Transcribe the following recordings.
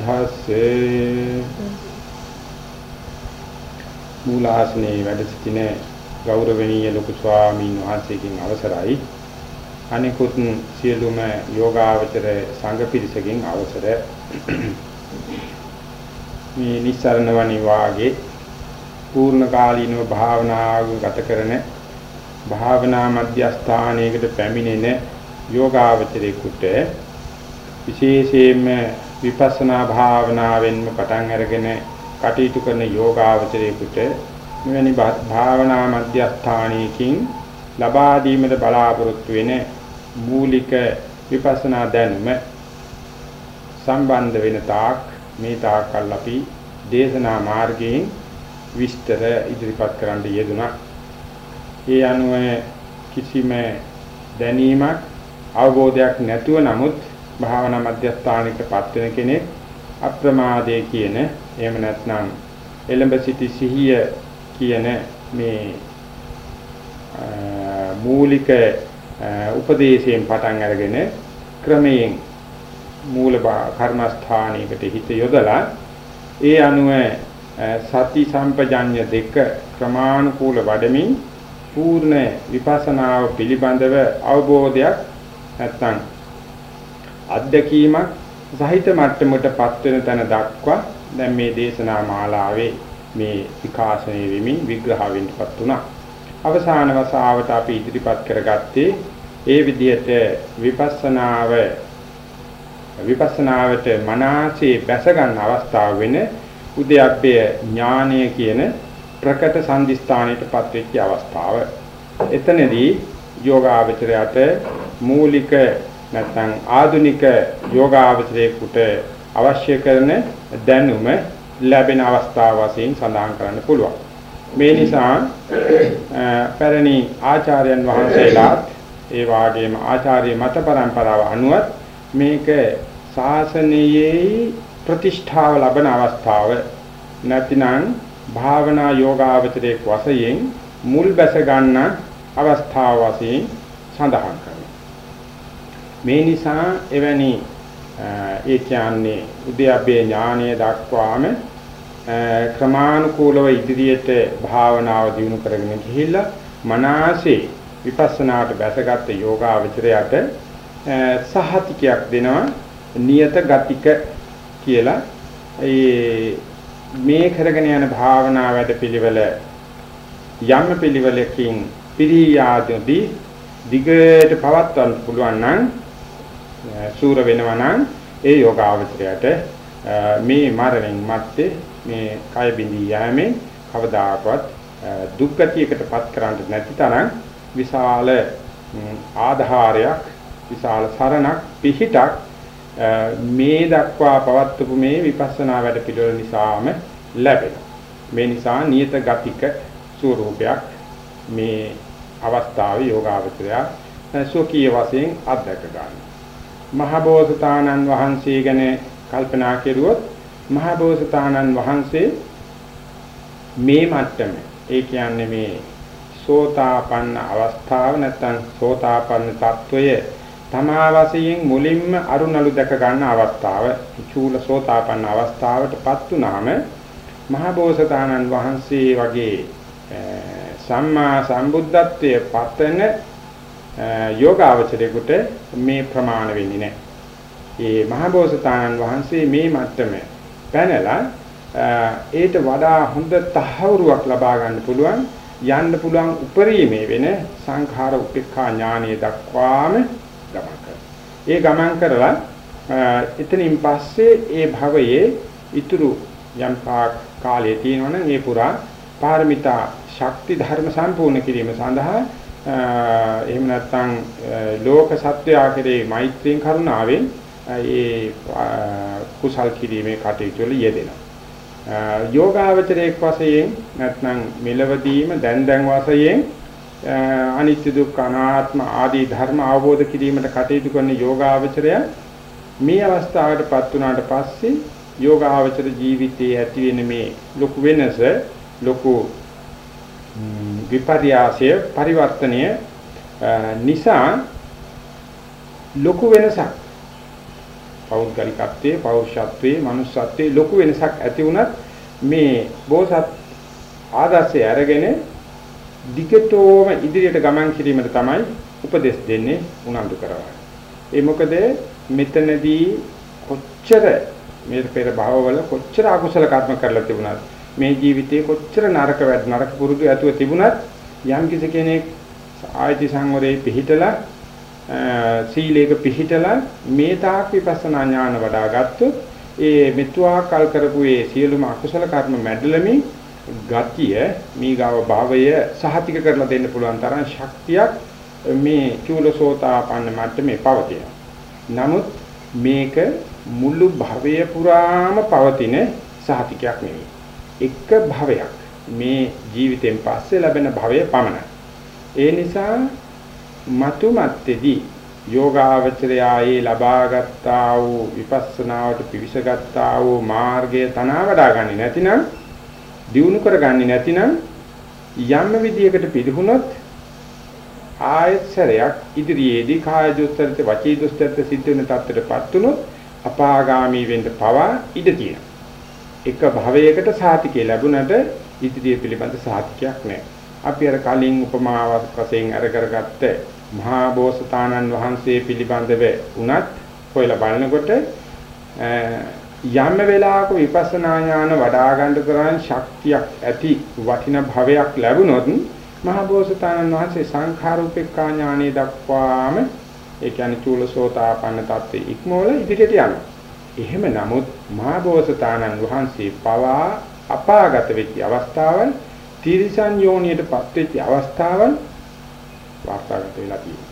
සම්බුද්ධස්සේ මූලාසනේ වැඩ සිටින ගෞරවනීය ලොකු ස්වාමීන් වහන්සේගෙන් අවසරයි. අනිකුත් සියලුම යෝගාවචර සංඝ පිරිසකින් අවසර. මේ නිස්සරණ වනි වාගේ පූර්ණ කාලීනව භාවනාව ගත කරන භාවනා මධ්‍යස්ථානයකට පැමිණෙන යෝගාවචරේකට විශේෂයෙන්ම විපස්සනා භාවනාවෙන්ම පටන් අරගෙන කටයුතු කරන යෝගාවචරයෙකුට මෙවැනි භාවනා මධ්‍යස්ථානයකින් ලබා දීමට බලාපොරොත්තු වෙන මූලික විපස්සනා දැනුම සම්බන්ධ වෙන තාක් මේ තාක්කල් අපි දේශනා මාර්ගයෙන් විස්තර ඉදිරිපත් කරන්න යෙදුණා. ඒ අනුව කිසිම දැනීමක් අවබෝධයක් නැතුව නමුත් භාවනා මධ්‍යස්ථානිකපත් වෙන කෙනෙක් අප්‍රමාදයේ කියන එහෙම නැත්නම් එලඹ සිටි සිහිය කියන මේ මූලික උපදේශයෙන් පටන් අරගෙන ක්‍රමයෙන් මූල කර්මස්ථානයකට හිත යොදලා ඒ අනුව සති සම්පජඤ්ඤ දෙක ක්‍රමානුකූල වඩමින් පූර්ණ විපස්සනාව පිළිබඳව අවබෝධයක් නැත්නම් අත්දැකීමක් සහිත මට්ටමකටපත් වෙන තැන දක්වා දැන් මේ දේශනා මාලාවේ මේ විකාශනය වෙමින් විග්‍රහ වෙන්නපත් උනා. අවසාන වසාවට අපි ඉදිරිපත් කරගත්තේ ඒ විදිහට විපස්සනාව විපස්සනාවට මනසේ බැස ගන්න අවස්ථාව වෙන උද්‍යප්පය ඥානය කියන ප්‍රකට සම්දිස්ථානයටපත් වෙච්ච අවස්ථාව. එතනදී යෝගාවචරයට මූලික නැත්නම් ආධුනික යෝගාවචරයේකට අවශ්‍ය කරන දැනුම ලැබෙන අවස්ථාව වශයෙන් සඳහන් කරන්න පුළුවන්. මේ නිසා පැරණි ආචාර්යයන් වහන්සේලාත් ඒ වාගේම ආචාර්ය මත පරම්පරාව අනුව මේක ශාසනයේ ප්‍රතිෂ්ඨාව ලබන අවස්ථාව නැතිනම් භාවනා යෝගාවචරයේ වශයෙන් මුල් බැස ගන්න අවස්ථාව වශයෙන් සඳහන් කරනවා. මේ නිසා එවැනි ඒ කියන්නේ උද්‍යප්පේ ඥානය දක්වාම ක්‍රමානුකූලව ඉදිරියට භාවනාව දියුණු කරගෙන ගිහිල්ලා මනසේ විපස්සනාට බැසගත් යෝගාවචරයට සහතිකයක් දෙනවා නියත ගතික කියලා. ඒ මේ කරගෙන යන භාවනා වැඩපිළිවෙල යම් පිළිවෙලකින් පිරියාදී දිගට පවත්වන්න පුළුවන් නම් සූර වෙනවා නම් ඒ යෝගාවචරයට මේ මරණින් මත්තේ මේ කය බිඳී යෑමෙන් කවදාකවත් දුක්ගතියකටපත් කරන්න නැති තරම් විශාල ආධාරයක් විශාල සරණක් පිහිටක් මේ දක්වා පවත්වපු මේ විපස්සනා වැඩ පිළිවෙල නිසාම ලැබෙනවා. මේ නිසා නියත ගතික ස්වરૂපයක් මේ අවස්ථාවේ යෝගාවචරය සෝකීය වශයෙන් අත්දැක ගන්නවා. මහබෝසතාණන් වහන්සේ ගැන කල්පනා කෙරුවොත් මහබෝසතාණන් වහන්සේ මේ මට්ටම ඒ කියන්නේ මේ සෝතාපන්න අවස්ථාව නැත්නම් සෝතාපන්න తত্ত্বය තමා වශයෙන් මුලින්ම අරුණලු දැක ගන්න අවස්ථාව චූල සෝතාපන්න අවස්ථාවටපත් වුනාම මහබෝසතාණන් වහන්සේ වගේ සම්මා සම්බුද්ධත්වයේ පතන යෝගාවචරයකට මේ ප්‍රමාණ වෙන්නේ නැහැ. ඒ මහබෝසතාණන් වහන්සේ මේ මට්ටම පැනලා ඒට වඩා හොඳ තහවුරුවක් ලබා ගන්න පුළුවන් යන්න පුළුවන් උපරිමේ වෙන සංඛාර උපේක්ඛා ඥානය දක්වාම ගමන් ඒ ගමන් කරලා එතනින් පස්සේ ඒ භවයේ ඊතුරු යම් කාලයේ තියෙනවනම් ඒ පුරා පාරමිතා ශක්ති ධර්ම සම්පූර්ණ කිරීම සඳහා එහෙම නැත්නම් ලෝක සත්වයා කෙරේ මෛත්‍රියෙන් කරුණාවෙන් ඒ කුසල් කිරීමේ කටයුතු වල යෙදෙනවා. යෝගාවචරයේ වශයෙන් නැත්නම් මෙලවදීම දැන් දැන් වශයෙන් අනිත්‍ය දුක්ඛ අනාත්ම ආදී ධර්ම අවබෝධ කිරීමට කටයුතු කරන යෝගාවචරය මේ අවස්ථාවටපත් වුණාට පස්සේ යෝගාවචර ජීවිතයේ ඇති වෙන මේ ලොකු වෙනස ලොකු විපර්යාසය පරිවර්තනය නිසා ලොකු වෙනසක් පෞද්ගලිකත්වයේ පෞරුෂත්වයේ මනුස්සත්වයේ ලොකු වෙනසක් ඇති වුණත් මේ බෝසත් ආදර්ශය අරගෙන දිගටම ඉදිරියට ගමන් කිරීමට තමයි උපදෙස් දෙන්නේ උනන්දු කරවන්නේ. ඒ මොකද මෙතනදී කොච්චර මේ පෙර භවවල කොච්චර අකුසල කර්ම කරලා තිබුණත් මේ ජීවිතේ කොච්චර නරක වැඩ නරක පුරුදු ඇතුව තිබුණත් යම් කිසි කෙනෙක් ආයති සංවරේ පිහිටලා සීලයක පිහිටලා මේ තාක් විපස්සනා ඥාන වඩා ගත්තොත් ඒ මෙතුආ කල් කරපු ඒ සියලුම අකුසල කර්ම මැඩලමින් ගතිය මීගාව භාවය සහතික කරලා දෙන්න පුළුවන් තරම් ශක්තියක් මේ චූලසෝතාපන්න මට්ටමේ පවතිනවා. නමුත් මේක මුළු භවය පුරාම පවතින සහතිකයක් නෙවෙයි. එක භවයක් මේ ජීවිතෙන් පස්සේ ලැබෙන භවය පමණයි. ඒ නිසා මතු මත්තේදී යෝගාවචරයායේ ලබාගත්තා වූ විපස්සනාවට පිවිසගත්තා වූ මාර්ගය තනවා වඩා ගන්නේ නැතිනම් දියුණු කරගන්නේ නැතිනම් යම් විදියකට පිළිහුනොත් ආයත්සරයක් ඉදිරියේදී කාය දුස්තරත වචී දුස්තරත සිද්ධ වෙන තත්ත්වයටපත් උනොත් අපාගාමී වෙන්න පවා ඉඩ තියෙනවා. එක භවයකට සාතිකේ ලැබුණට ඉදිරිය පිළිබඳ සාතිකයක් නැහැ. අපි අර කලින් උපමාවක් වශයෙන් අර කරගත්ත මහා බෝසතාණන් වහන්සේ පිළිබඳව උනත් හොයලා බලනකොට යම් වෙලාවක විපස්සනා ඥාන වඩා ගන්න තරම් ශක්තියක් ඇති වටින භවයක් ලැබුණොත් මහා බෝසතාණන් වහන්සේ සංඛාරූපේක්ඛා ඥානෙ දක්වාම ඒ කියන්නේ චූලසෝතාපන්න තත්ත්වෙ ඉක්මවල ඉදිරියට යනවා. එහෙම නමුත් මහබෝසතාණන් වහන්සේ පවා අපාගත වෙච්ච අවස්ථාවන් තිරිසන් යෝනියට පත්වෙච්ච අවස්ථාවන් වාර්තාගත වෙලා තියෙනවා.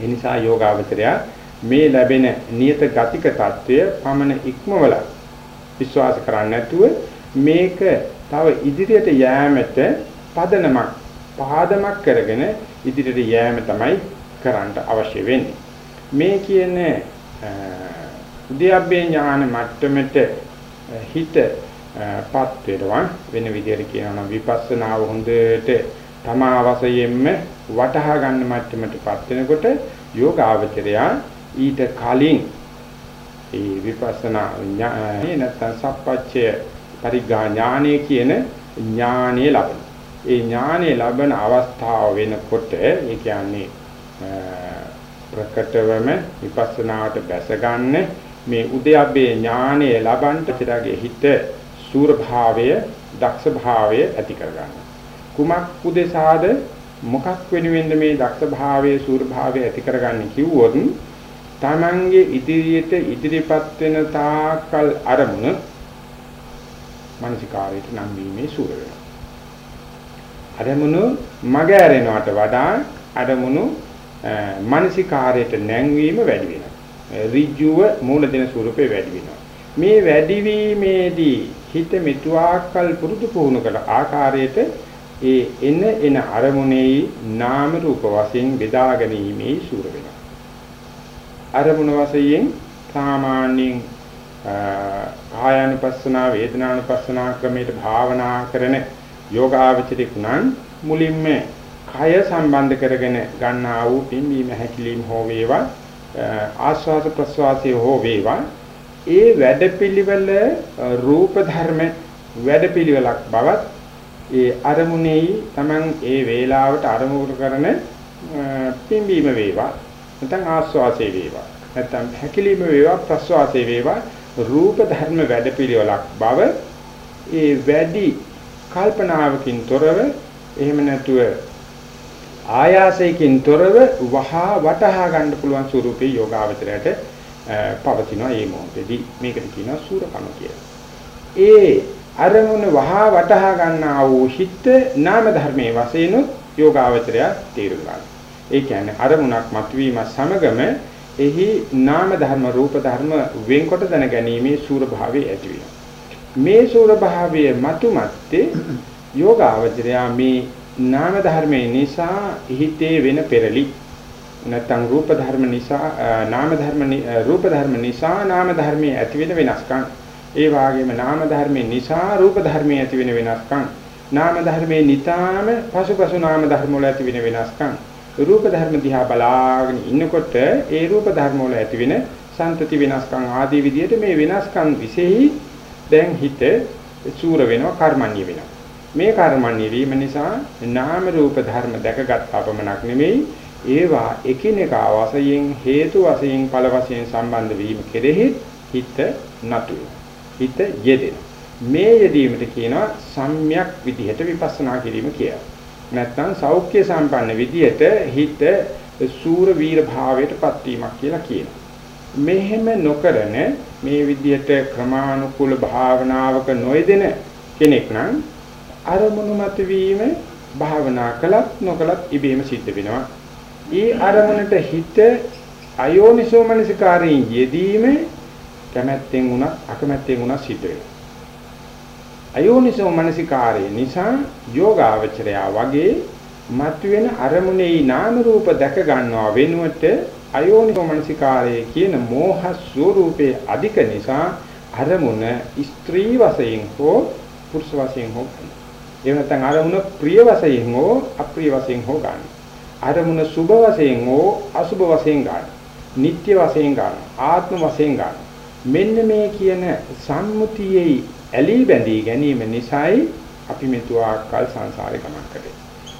ඒ නිසා යෝගාවචරය මේ ලැබෙන නියත ගතික తত্ত্বය පමණ ඉක්මවල විශ්වාස කරන්නේ නැතුව මේක තව ඉදිරියට යෑමට පදනමක් පාදමක් කරගෙන ඉදිරියට යෑම තමයි කරන්න අවශ්‍ය වෙන්නේ. මේ කියන උද්‍යප්පේ ඥාන මට්ටමට හිත පත් වෙනවා වෙන විදිහට කියනවා නම් විපස්සනාව හොඳට තමා වශයෙන්ම වටහා ගන්න මට්ටමටපත් වෙනකොට යෝගාවචරයා ඊට කලින් ඒ විපස්සනා ඥානේ නැත්නම් සප්පච්චය පරිග්‍රහ ඥානය කියන ඥානෙ ලබන. ඒ ඥානෙ ලබන අවස්ථාව වෙනකොට ඒ කියන්නේ ප්‍රකටවම විපස්සනාවට බැස ගන්න මේ උද්‍යප්පේ ඥානෙ ලබන්ට චිරගේ හිත සූර භාවය දක්ෂ භාවය ඇති කර ගන්නවා. කුමක් උදෙසාද මොකක් වෙනුවෙන්ද මේ දක්ෂ භාවයේ සූර භාවයේ ඇති කරගන්නේ කිව්වොත් තමන්ගේ ඉදිරියට ඉදිරිපත් වෙන තාකල් අරමුණ මානසිකාරයට නම් වීමේ සූර වෙනවා. අරමුණු මග ඇරෙනවට වඩා අරමුණු මානසිකාරයට නැංවීම වැඩි වෙනවා. ඍජුව මූල දෙන ස්වරූපේ වැඩි වෙනවා. මේ වැඩිවීමේදී හිත මෙතුආකල් පුරුදු පුහුණු කළ ආකාරයට ඒ එන එන අරමුණේ නාම රූප වශයෙන් බෙදා ගැනීමේ සූර වෙනවා. අරමුණ වශයෙන් සාමාන්‍යයෙන් කායानुපස්සනා වේදනානුපස්සනා ක්‍රමයට භාවනා කරන යෝගාවචරික නම් මුලින්ම කය සම්බන්ධ කරගෙන ගන්නා වූ පිම්බීම හැකිලිම හෝ වේවා ආස්වාද ප්‍රස්වාසයේ හෝ වේවා. ඒ වැඩපිළිවෙල රූප ධර්ම වැඩපිළිවෙලක් බවත් ඒ අරමුණෙහි Taman ඒ වේලාවට අරමුණු කරන පිම්බීම වේවා. නැත්නම් ආස්වාසේ වේවා. නැත්නම් හැකිලිම වේවා ප්‍රස්වාසේ වේවා. රූප ධර්ම වැඩපිළිවෙලක් බව ඒ වැඩි කල්පනාවකින් තොරව එහෙම නැතුව ආයාසයෙන් තොරව වහා වටහා ගන්න පුළුවන් ස්වරූපේ යෝගාවචරයට පවතිනවා මේ මොහොතේදී මේකට කියනවා සූරකම කියලා. ඒ අරමුණ වහා වටහා ගන්නා වූ හිත නාම ධර්මයේ වශයෙන් යෝගාවචරය තේරුම් ගන්න. ඒ කියන්නේ අරමුණක් මතුවීම සමගම එහි නාම ධර්ම රූප ධර්ම වෙන්කොට දැන ගැනීමේ සූර භාවයේ ඇති වෙනවා. මේ සූර භාවයේ මතුමැත්තේ යෝගාවචරයා මේ නාම ධර්මයේ නිසා හිතේ වෙන පෙරලි. නැත්නම් රූප ධර්ම නිසා නාම ධර්ම රූප ධර්ම නිසා නාම ධර්මයේ ඇති වෙන වෙනස්කම්. ඒ වාගේම නාම ධර්මයේ නිසා රූප ධර්මයේ ඇති වෙන වෙනස්කම්. නාම ධර්මයේ නිතාම පසුපසු නාම ධර්ම වල ඇති වෙන වෙනස්කම්. රූප ධර්ම දිහා බලාගෙන ඉන්නකොට ඒ රූප ධර්ම වල ඇති වෙන සංතති වෙනස්කම් ආදී විදිහට මේ වෙනස්කම් විශේෂයි දැන් හිත සූර වෙනවා කර්මන්නේ වෙනවා. මේ කර්මන්නේ වීම නිසා නාම රූප ධර්ම දැකගත් අපමණක් නෙමෙයි ඒවා එකිනෙකා වශයෙන් හේතු වශයෙන් ඵල වශයෙන් සම්බන්ධ වීම කෙරෙහි හිත නතු හිත යෙදෙන මේ යෙදීමට කියනවා සම්‍යක් විදිහට විපස්සනා කිරීම කියලා. නැත්නම් සෞඛ්‍ය සම්පන්න විදිහට හිත සූර වීර භාවයටපත් වීමක් කියලා කියනවා. මෙහෙම නොකරන මේ විදිහට ක්‍රමානුකූල භාවනාවක නොයදෙන කෙනෙක් නම් අරමුණු මත වීම භාවනා කළත් නොකළත් ඉබේම සිද්ධ වෙනවා. ඊ අරමුණට හිත අයෝනිසෝ මනසිකාරයෙන් යෙදීම කැමැත්තෙන් උනත් අකමැත්තෙන් උනත් සිද්ධ වෙනවා. අයෝනිසෝ මනසිකාරය නිසා යෝගාවචරයා වගේ මතුවෙන අරමුණේ නාම රූප දැක ගන්නවා වෙනුවට අයෝනිසෝ මනසිකාරය කියන මෝහ ස්වરૂපයේ අධික නිසා අරමුණ ස්ත්‍රී වශයෙන් හෝ පුරුෂ වශයෙන් හෝ එහෙම නැත්නම් අරමුණ ප්‍රිය වශයෙන් හෝ අප්‍රිය වශයෙන් හෝ ගන්න. අරමුණ සුභ වශයෙන් හෝ අසුභ වශයෙන් ගන්න. නিত্য වශයෙන් ගන්න. ආත්ම වශයෙන් ගන්න. මෙන්න මේ කියන සම්මුතියේ ඇලී බැඳී ගැනීම නිසායි අපි මෙතුආකල් සංසාරේ ගමන් කරේ.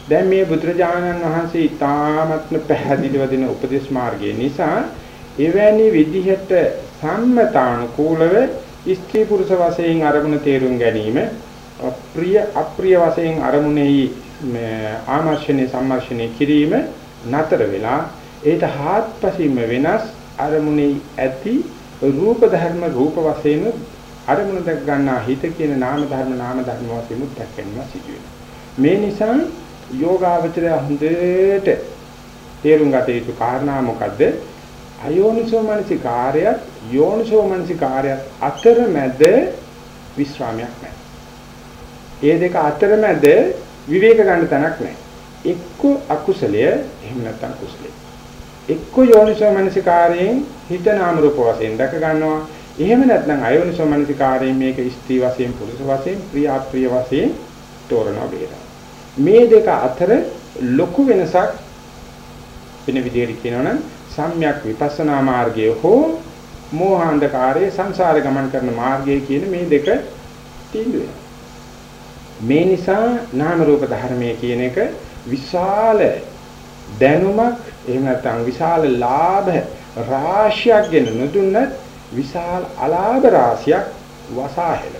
දැන් මේ බුදුරජාණන් වහන්සේ ඊ타මත්ම පැහැදිලිව දෙන උපදේශ මාර්ගය නිසා එවැනි විදිහට සම්මතානුකූලව ස්ත්‍රී පුරුෂ වශයෙන් අරමුණ තේරුම් ගැනීම ප්‍රිය අප්‍රිය වශයෙන් අරමුණෙහි ආමර්ෂණය සම්මර්ෂණය කිරීම නතර වෙලා ඒට හාත්පසින්ම වෙනස් අරමුණේ ඇති රූප ධර්ම රූප වශයෙන් අරමුණ දැක් ගන්නා හිත කියන නාම ධර්ම නාම ධර්ම වශයෙන් දැක් ගැනීම සිදු මේ නිසා යෝගාවචරය හොඳට තේරුම් ගත යුතු කාරණා මොකද්ද? අයෝනිසෝ මනසිකාරයත් යෝනිසෝ මනසිකාරයත් අතරමැද විස්රාමයක් නැහැ. ඒ දෙක අතරමැද විවේක ගන්න තැනක් නැහැ. එක්ක අකුසලය එහෙම නැත්නම් කුසලය. එක්ක යෝනිසෝ මනසිකාරයෙන් හිත නාම රූප වශයෙන් දැක ගන්නවා. එහෙම නැත්නම් අයෝනිසෝ මනසිකාරයෙන් මේක ස්ත්‍රී වශයෙන් පුරුෂ වශයෙන් ප්‍රිය අප්‍රිය වශයෙන් තෝරනවා බේරනවා. මේ දෙක අතර ලොකු වෙනසක් වෙන විදිහට කියනවනම් සම්‍යක් විපස්සනා මාර්ගය හෝ මෝහාන්ධකාරයේ සංසාර ගමන් කරන මාර්ගය කියන මේ දෙක තීන්දුව වෙනවා. මේ නිසා නාම රූප ධර්මයේ කියන එක විශාල දැනුමක් එහෙම නැත්නම් විශාල ලාභ රාශියක් ගෙන නොදුන්නත් විශාල අලාභ රාශියක් වසාහෙල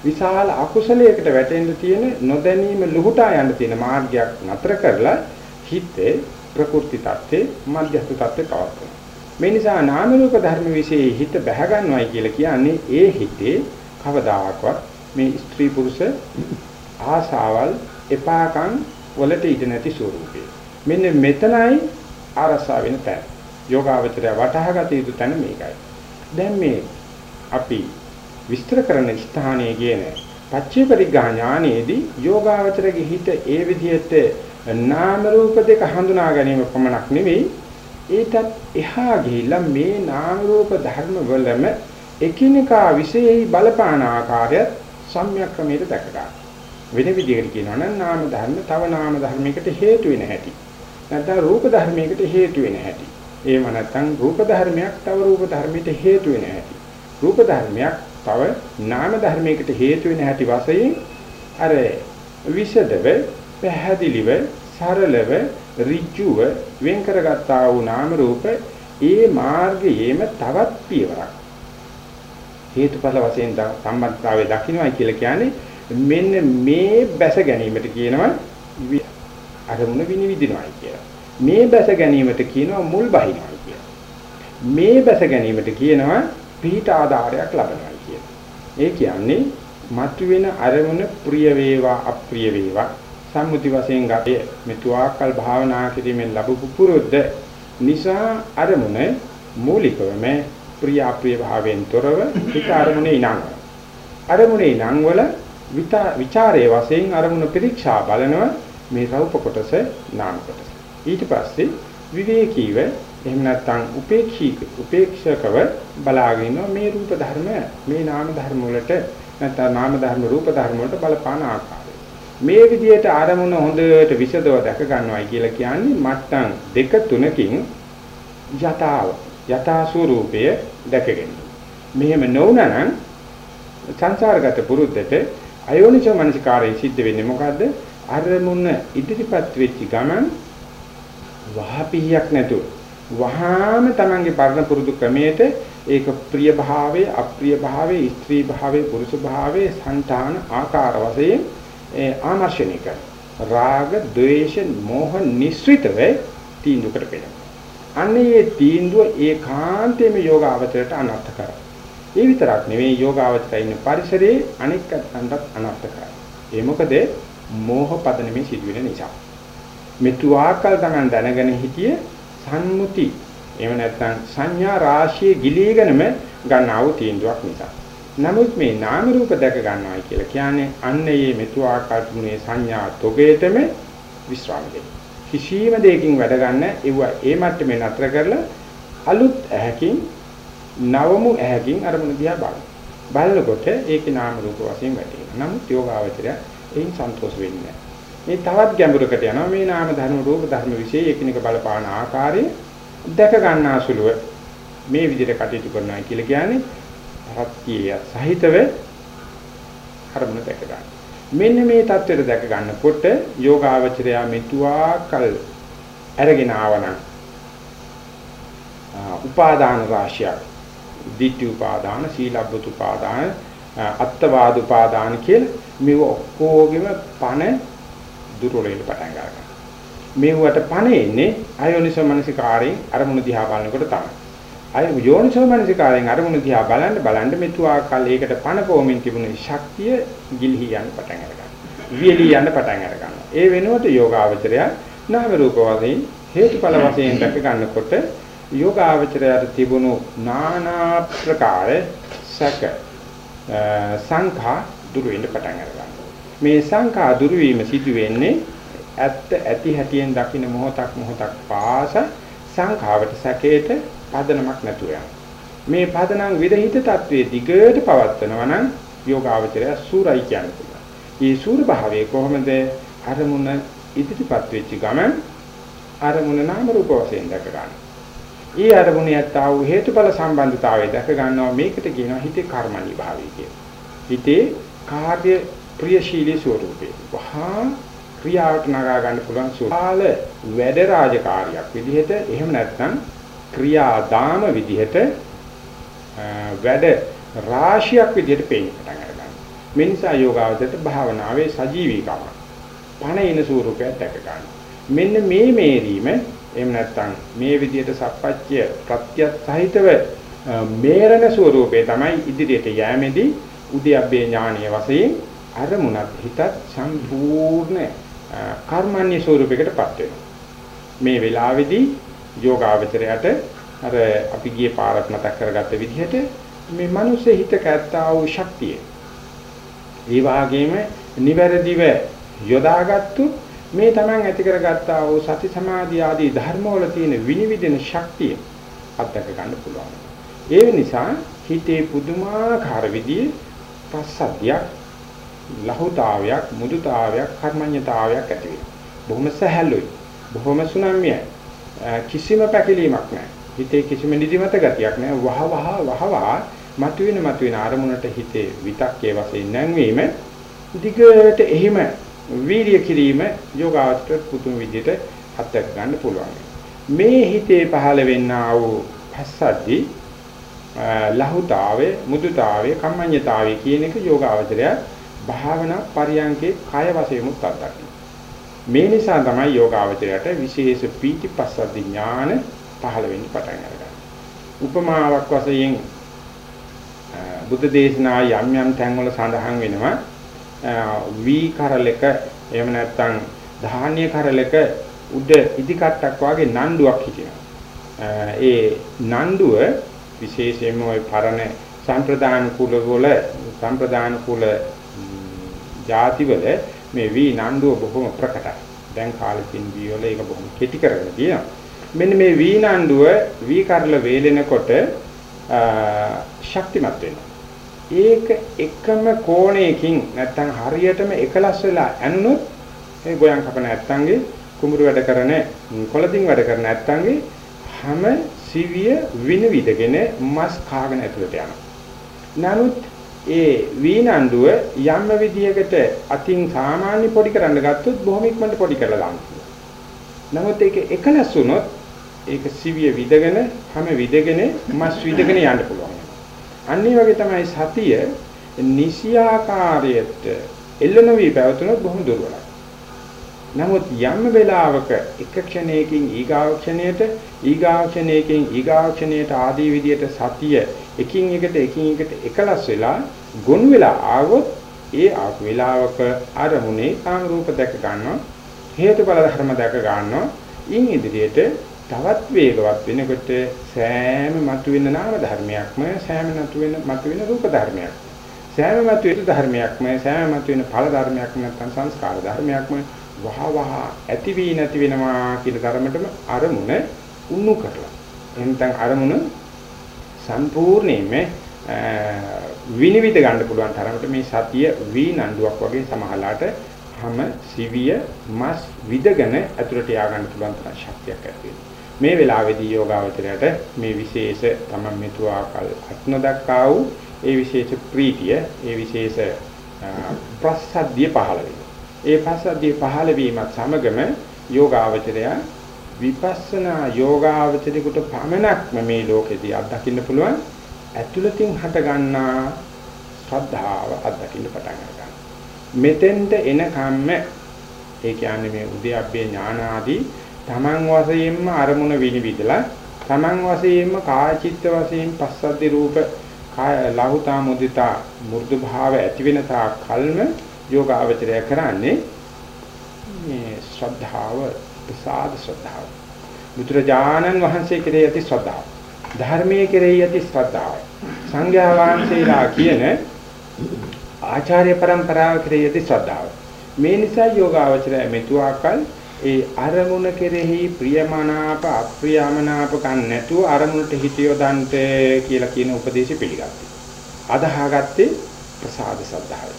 විශාල අකුසලයකට වැටෙන්න තියෙන නොදැනීම ලුහුටා යන්න තියෙන මාර්ගයක් නතර කරලා හිතේ ප්‍රකෘති tattve මධ්‍යස්ථ tattve පවත්වනවා. මේ නිසා නාම රූප ධර්ම વિશે හිත බැහැ ගන්නවයි කියලා කියන්නේ ඒ හිතේ කවදාකවත් මේ ස්ත්‍රී පුරුෂ ආසාවල් එපාකම් වලට ඉඩ නැති ස්වરૂපය. මෙන්න මෙතනයි ආරසා වෙන තැන. යෝගාවචරය වටහාගත යුතු තැන මේකයි. දැන් මේ අපි විස්තර කරන ස්ථානයේ කියන පච්චේ පරිග්‍රහ ඥානයේදී යෝගාවචරගේ හිත ඒ විදිහට නාම රූප දෙක හඳුනා ගැනීම පමණක් නෙවෙයි ඒකත් එහා ගිහිල්ලා මේ නාම රූප ධර්ම වලම එකිනෙකා විශේෂයි බලපාන ආකාරයත් සම්‍යක් ක්‍රමයට දැක ගන්න. වෙන විදිහකට කියනවා නම් නාම ධර්ම තව නාම ධර්මයකට හේතු වෙන හැටි. නැත්නම් රූප ධර්මයකට හේතු වෙන හැටි. එහෙම නැත්නම් රූප ධර්මයක් තව රූප ධර්මයකට හේතු වෙන හැටි. රූප ධර්මයක් තව නාම ධර්මයකට හේතු වෙන හැටි වශයෙන් අර විෂදව පැහැදිලිව සරලව ඍජුව වෙන් කරගත්තා වූ නාම රූප ඒ මාර්ගයේම තවත් පියවරක් හේතුඵල වශයෙන් සම්බන්ධතාවය දකින්නයි කියලා කියන්නේ මෙන්න මේ බැස ගැනීමට කියනවා අරමුණ විනිවිදිනවායි කියලා. මේ බැස ගැනීමට කියනවා මුල් බහිනවායි කියලා. මේ බැස ගැනීමට කියනවා පිහිට ආධාරයක් ලබනවායි කියලා. ඒ කියන්නේ මතුවෙන අරමුණ ප්‍රිය වේවා අප්‍රිය වේවා සම්මුති වශයෙන් ගතේ මෙතුආකල් භාවනා කිරීමෙන් ලැබපු පුරුද්ද නිසා අරමුණ මූලිකවම ප්‍රිය අප්‍රිය භාවයෙන් තොරව හිත අරමුණේ ඉනංගන. අරමුණේ නම් වල විචාරයේ වශයෙන් අරමුණ පරීක්ෂා බලනවා මේ රූප කොටස නාම කොටස. ඊට පස්සේ විවේකීව එහෙම නැත්නම් උපේක්ෂීක උපේක්ෂකව බලාගෙන මේ රූප ධර්ම මේ නාම ධර්ම වලට නැත්නම් නාම ධර්ම රූප ධර්ම වලට බලපාන ආකාරය. මේ විදිහට ආරමුණ හොඳට විසදව දැක ගන්නවයි කියලා කියන්නේ මට්ටම් දෙක තුනකින් යථාව යථා ස්වરૂපය දැක ගැනීම. මෙහෙම නොවුනනම් සංසාරගත පුරුද්දට අයෝනිසෝ මනසිකාරය සිද්ධ වෙන්නේ මොකද්ද? අරමුණ ඉදිරිපත් වෙච්ච ගමන් වහපියක් නැතුව වහාම තමන්ගේ පරණ පුරුදු ක්‍රමයට ඒක ප්‍රිය භාවයේ අප්‍රිය භාවයේ ස්ත්‍රී භාවයේ පුරුෂ භාවයේ సంతාන ආකාර වශයෙන් ආමර්ෂණය කරන රාග ද්වේෂ මෝහ නිස්සෘතව තීන්දුවකට පෙළෙනවා අන්නේ මේ තීන්දුව ඒකාන්තයෙන්ම යෝග අවතරයට අනර්ථ කරයි. ඒ විතරක් නෙවෙයි යෝග අවතරය ඉන්න පරිසරයේ අනික් අතන්ටත් අනර්ථ කරයි. ඒ මොකද මෝහ පදනමේ සිදුවෙන නිසා. මෙතු ආකල් තමන් දැනගෙන හිටියේ සම්මුති එහෙම නැත්නම් සංඥා රාශිය ගිලීගෙනම ගන්නා වූ තීන්දුවක් නිසා. නමුත් මේ නාම රූප දැක ගන්නවා කියලා කියන්නේ අන්න ඒ මෙතු ආකාරතුනේ සංඥා තොගේටම විස්්‍රාම කිසියම් දෙයකින් වැඩ ගන්න ඒව ඒ මට්ටමේ නතර කරලා අලුත් ඇහැකින් නවමු ඇහැකින් අරමුණ දිහා බලන. බලනකොට ඒකේ නාම රූප වශයෙන් වැටෙනවා. නමුත් යෝගාවචරය එයින් සන්තෝෂ වෙන්නේ නැහැ. මේ තවත් ගැඹුරකට යනවා මේ නාම ධර්ම රූප ධර්ම વિશે එකිනෙක බලපාන ආකාරය දැක ගන්නාසුලුව මේ විදිහට කටයුතු කරනවා කියලා කියන්නේ රත්තිය සහිතව අරමුණ දැක ගන්න. මෙන්න මේ தത്വෙට දැක ගන්නකොට යෝගාවචරයා මෙතුවාකල් අරගෙන ආවනම් උපාදාන රාශියක් ditthi උපාදාන සීලබ්බත උපාදාන අත්වාද උපාදාන කියලා මේව ඔක්කොගෙම පණ දුරවලට පටන් ගන්නවා. මේවට පණ එන්නේ අයෝනිසෝ මනසිකාරයෙන් අරමුණු දිහා බලනකොට තමයි. අය යෝනිසෝ මනසිකාරයෙන් අරමුණ දිහා බලන්න බලන්න මෙතුආ කල් ඒකට පණ පොමින් තිබුණේ ශක්තිය ගිලිහි යන පටන් ගන්නවා. වියලි යන පටන් ගන්නවා. ඒ වෙනුවට යෝගාවචරය නාම රූප වශයෙන් හේතුඵල වශයෙන් දැක ගන්නකොට යෝගාවචරයට තිබුණු নানা ප්‍රකාර සැක සංඛා දුරු වෙන්න පටන් ගන්නවා. මේ සංඛා දුරු වීම සිදු වෙන්නේ ඇත්ත ඇති හැටියෙන් දකින්න මොහොතක් මොහොතක් පාස සංඛාවට සැකේට පදනමක් නැතුව මේ පදනම් විරහිත තත්වයේ දිගට පවත්වනවා නම් යෝගාවචරය සූරයි කියන්නේ පුළුවන්. මේ සූර භාවයේ කොහොමද අරමුණ ඉදිරිපත් වෙච්ච ගමන් අරමුණ නාම රූප වශයෙන් දැක ගන්න. ඊ අරමුණේ යත්තා වූ හේතුඵල සම්බන්ධතාවය දැක ගන්නවා මේකට කියනවා හිතේ කර්මණී භාවය කියලා. හිතේ කාර්ය ක්‍රියාශීලී ස්වරූපේ. වහා ක්‍රියාවට නගා ගන්න පුළුවන් සුඛාල වැඩ රාජකාරියක් විදිහට එහෙම නැත්නම් ක්‍රියාදාම විදිහට වැඩ රාශියක් විදිහට පේන්න පටන් ගන්නවා. මේ නිසා යෝගාවචරයට භාවනාවේ සජීවීකම පණින ස්වරූපයක් දැක ගන්න. මෙන්න මේ මේරීම එහෙම නැත්නම් මේ විදිහට සප්පච්චය ප්‍රත්‍යත් සහිතව මේරණ ස්වරූපේ තමයි ඉදිරියට යෑමේදී උද්‍යප්පේ ඥානීය වශයෙන් අරමුණත් හිතත් සම්පූර්ණ කර්මන්නේ ස්වරූපයකටපත් වෙනවා. මේ වෙලාවේදී යෝගාවචරයට අර අපි ගියේ පාරක් මතක් කරගත්ත විදිහට මේ මිනිස් හිත කැත්තා වූ ශක්තිය. ඒ වගේම නිවැරදිව යොදාගත්තු මේ Taman ඇති කරගත්තා වූ සති සමාධි ආදී ධර්මවල තියෙන විනිවිදන ශක්තිය අත්දක ගන්න පුළුවන්. ඒ නිසා හිතේ පුදුමාකාර විදිහේ පස්සද්ධියක් ලහුතාවයක් මුදුතාවයක් කර්මඤ්ඤතාවයක් ඇති වෙනවා. බොහොම සහැල්ලුයි. බොහොම සුනම්‍යයි. කිසිම පැකිලීමක් නැහැ. හිතේ කිසිම නිදිමත ගතියක් නැහැ. වහ වහ වහ වහ මතුවෙන මතුවෙන අරමුණට හිතේ විතක්කේ වශයෙන් නැංවීම දිගට එහිම වීර්ය කිරීම යෝගාවචර පුතුම විදිහට අත්දැක ගන්න පුළුවන්. මේ හිතේ පහළ වෙන්නා වූ පස්සද්දි ලහුතාවේ මුදුතාවේ කම්මඤ්ඤතාවේ කියන එක යෝගාවචරය භාවනා පරියන්කේ කය වශයෙන් උත් අත්දකින්න. මේ නිසා තමයි යෝගාවචරයට විශේෂ පීති පස්සද්ධි ඥාන පහළ වෙන්න පටන් අරගන්නේ. උපමාවක් වශයෙන් බුද්ධ දේශනා යම් යම් තැන්වල සඳහන් වෙනවා වී කරලක එහෙම නැත්නම් ධාන්‍ය කරලක උඩ ඉදිකට්ටක් වගේ නණ්ඩුවක් හිටිනවා. ඒ නණ්ඩුව විශේෂයෙන්ම ওই පරණ සම්ප්‍රදාන කුල වල සම්ප්‍රදාන කුල ಜಾතිවල මේ වී නණ්ඩුව බොහොම ප්‍රකටයි. දැන් කාලෙකින් වී වල ඒක බොහොම කෙටි කරගෙන තියෙනවා. මෙන්න මේ වී නණ්ඩුව වී කරල වේලෙනකොට ශක්තිමත් වෙනවා. ඒක එකම කෝණයකින් නැත්තම් හරියටම එකලස් වෙලා ඇනුනොත් ඒ ගෝයන් කපන නැත්තන්ගේ කුඹුරු වැඩ කරන කොළදින් වැඩ කරන නැත්තන්ගේ හැම සිවිය විනිවිදගෙන මස් කාගෙන ඇතුළට යනවා. නමුත් ඒ වීනණ්ඩුව යම් විදියකට අතින් සාමාන්‍ය පොඩි කරන්න ගත්තොත් බොහොම ඉක්මනට පොඩි කරලා දාන්න නමුත් ඒක එකලස් වුණොත් ඒක සිවිය විදගෙන හැම විදගෙන මස් විදගෙන යන්න පුළුවන්. අනිත් වගේ තමයි සතිය නිසියාකාරයට එල්ල නොවි පැවතුනොත් බොහොම දුර්වලයි. නමුත් යම් වෙලාවක එක ක්ෂණයකින් ඊගාව ක්ෂණයට ඊගාව ක්ෂණයකින් ඊගාව ක්ෂණයට ආදී විදියට සතිය එකින් එකට එකින් එකට එකලස් වෙලා ගොනු වෙලා ආවොත් ඒ ආපු වෙලාවක අරමුණේ කාම රූප දැක ගන්නවා හේතුඵල ධර්ම දැක ගන්නවා. ඉන් ඉදිරියට තවත් වේගවත් වෙනකොට සෑම මතුවෙන නාම ධර්මයක්ම සෑම මතුවෙන මතුවෙන රූප ධර්මයක්. සෑම මතුවෙන ධර්මයක්ම සෑම මතුවෙන ඵල ධර්මයක්ම නැත්නම් සංස්කාර ධර්මයක්ම වහ වහ ඇති වී නැති වෙනවා කියන ධර්මතම අරමුණ උණු කරලා. එහෙනම් අරමුණ සම්පූර්ණයෙන්ම විනිවිද ගන්න පුළුවන් තරමට මේ සතිය වී නණ්ඩුවක් වගේ සමහරලාට හැම සිවිය මස් විදගෙන ඇතුළට යා ගන්න පුළුවන් තරම් ශක්තියක් ඇති මේ වෙලාවේදී යෝගාවචරයට මේ විශේෂ තමයි මෙතුආකල් අත්න දක්වා වූ ඒ විශේෂ ප්‍රීතිය ඒ විශේෂ ප්‍රසද්ධිය පහළ වෙනවා. ඒ පස්සද්ධිය පහළ වීමත් සමගම යෝගාවචරය විපස්සනා යෝගාවචරිකට පමණක්ම මේ ලෝකෙදී අත්දකින්න පුළුවන්. ඇතුළතින් හට ගන්නා ශ්‍රද්ධාව අත්දකින්න පටන් ගන්නවා. මෙතෙන්ට එන කම්ම ඒ කියන්නේ මේ උද්‍යප්පේ ඥාන ආදී තමන් වශයෙන්ම අරමුණ විනිවිදලා තමන් වශයෙන්ම කාය චිත්ත වශයෙන් පස්සද්ධි රූප කාය ලහුතා මුදිතා මෘදු භාව ඇති වෙන තා කල්ම යෝගාවචරය කරන්නේ මේ ශ්‍රද්ධාව ප්‍රසාද ශ්‍රද්ධාව. බුදුරජාණන් වහන්සේ කෙරෙහි ඇති ශ්‍රද්ධාව. ධර්මයේ කෙරෙහි ඇති ශ්‍රද්ධාව. සංඝයා වහන්සේලා කියන ආචාර්ය પરම්පරාව කෙරෙහි ඇති ශ්‍රද්ධාව. මේ නිසා යෝගාවචරය මෙතුආකල් ඒ අරමුණ කෙරෙහි ප්‍රියමනාප අප්‍රියමනාප කන් නැතුව අරමුණට හිත යොදන්ට කියලා කියන උපදේශය පිළිගත්තා. අදහාගත්තේ ප්‍රසාද ශ්‍රද්ධාවයි.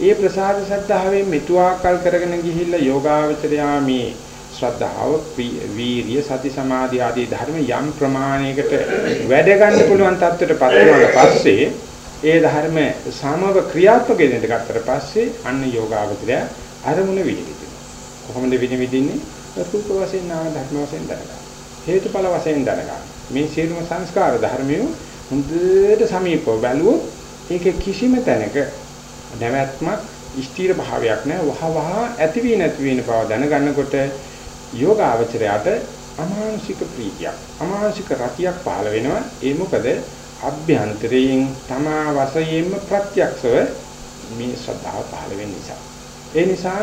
ඒ ප්‍රසාද ශ්‍රද්ධාවෙන් මෙතුආකල් කරගෙන ගිහිල්ලා යෝගාවචරයා මේ ශ්‍රද්ධාව වීරිය සති සමාධි ආදී ධර්ම යම් ප්‍රමාණයකට වැඩ ගන්න පුළුවන් තත්ත්වයට පත් වුණාට පස්සේ ඒ ධර්ම සමව ක්‍රියාත්මක වෙන්නට ගත්තට පස්සේ අන්න යෝගාවචරය අරමුණ විනිවිදිනවා. කොහොමද විනිවිදින්නේ? රූප වශයෙන් නාම ධර්ම වශයෙන් දැනගන්න. හේතුඵල වශයෙන් දැනගන්න. මේ සියලුම සංස්කාර ධර්මිය හොඳට සමීපව බැලුවොත් ඒකේ කිසිම තැනක නැවැත්මක් ස්ථීර භාවයක් නැහැ. වහ වහ ඇති වී නැති වෙන බව දැනගන්නකොට යෝගාවචරයට අමානසික ප්‍රීතියක් අමානසික රතියක් පහළ වෙනවා. ඒ මොකද අභ්‍යන්තරයෙන් තමා වශයෙන්ම ප්‍රත්‍යක්ෂව මේ ශ්‍රද්ධාව පහළ වෙන නිසා. ඒ නිසා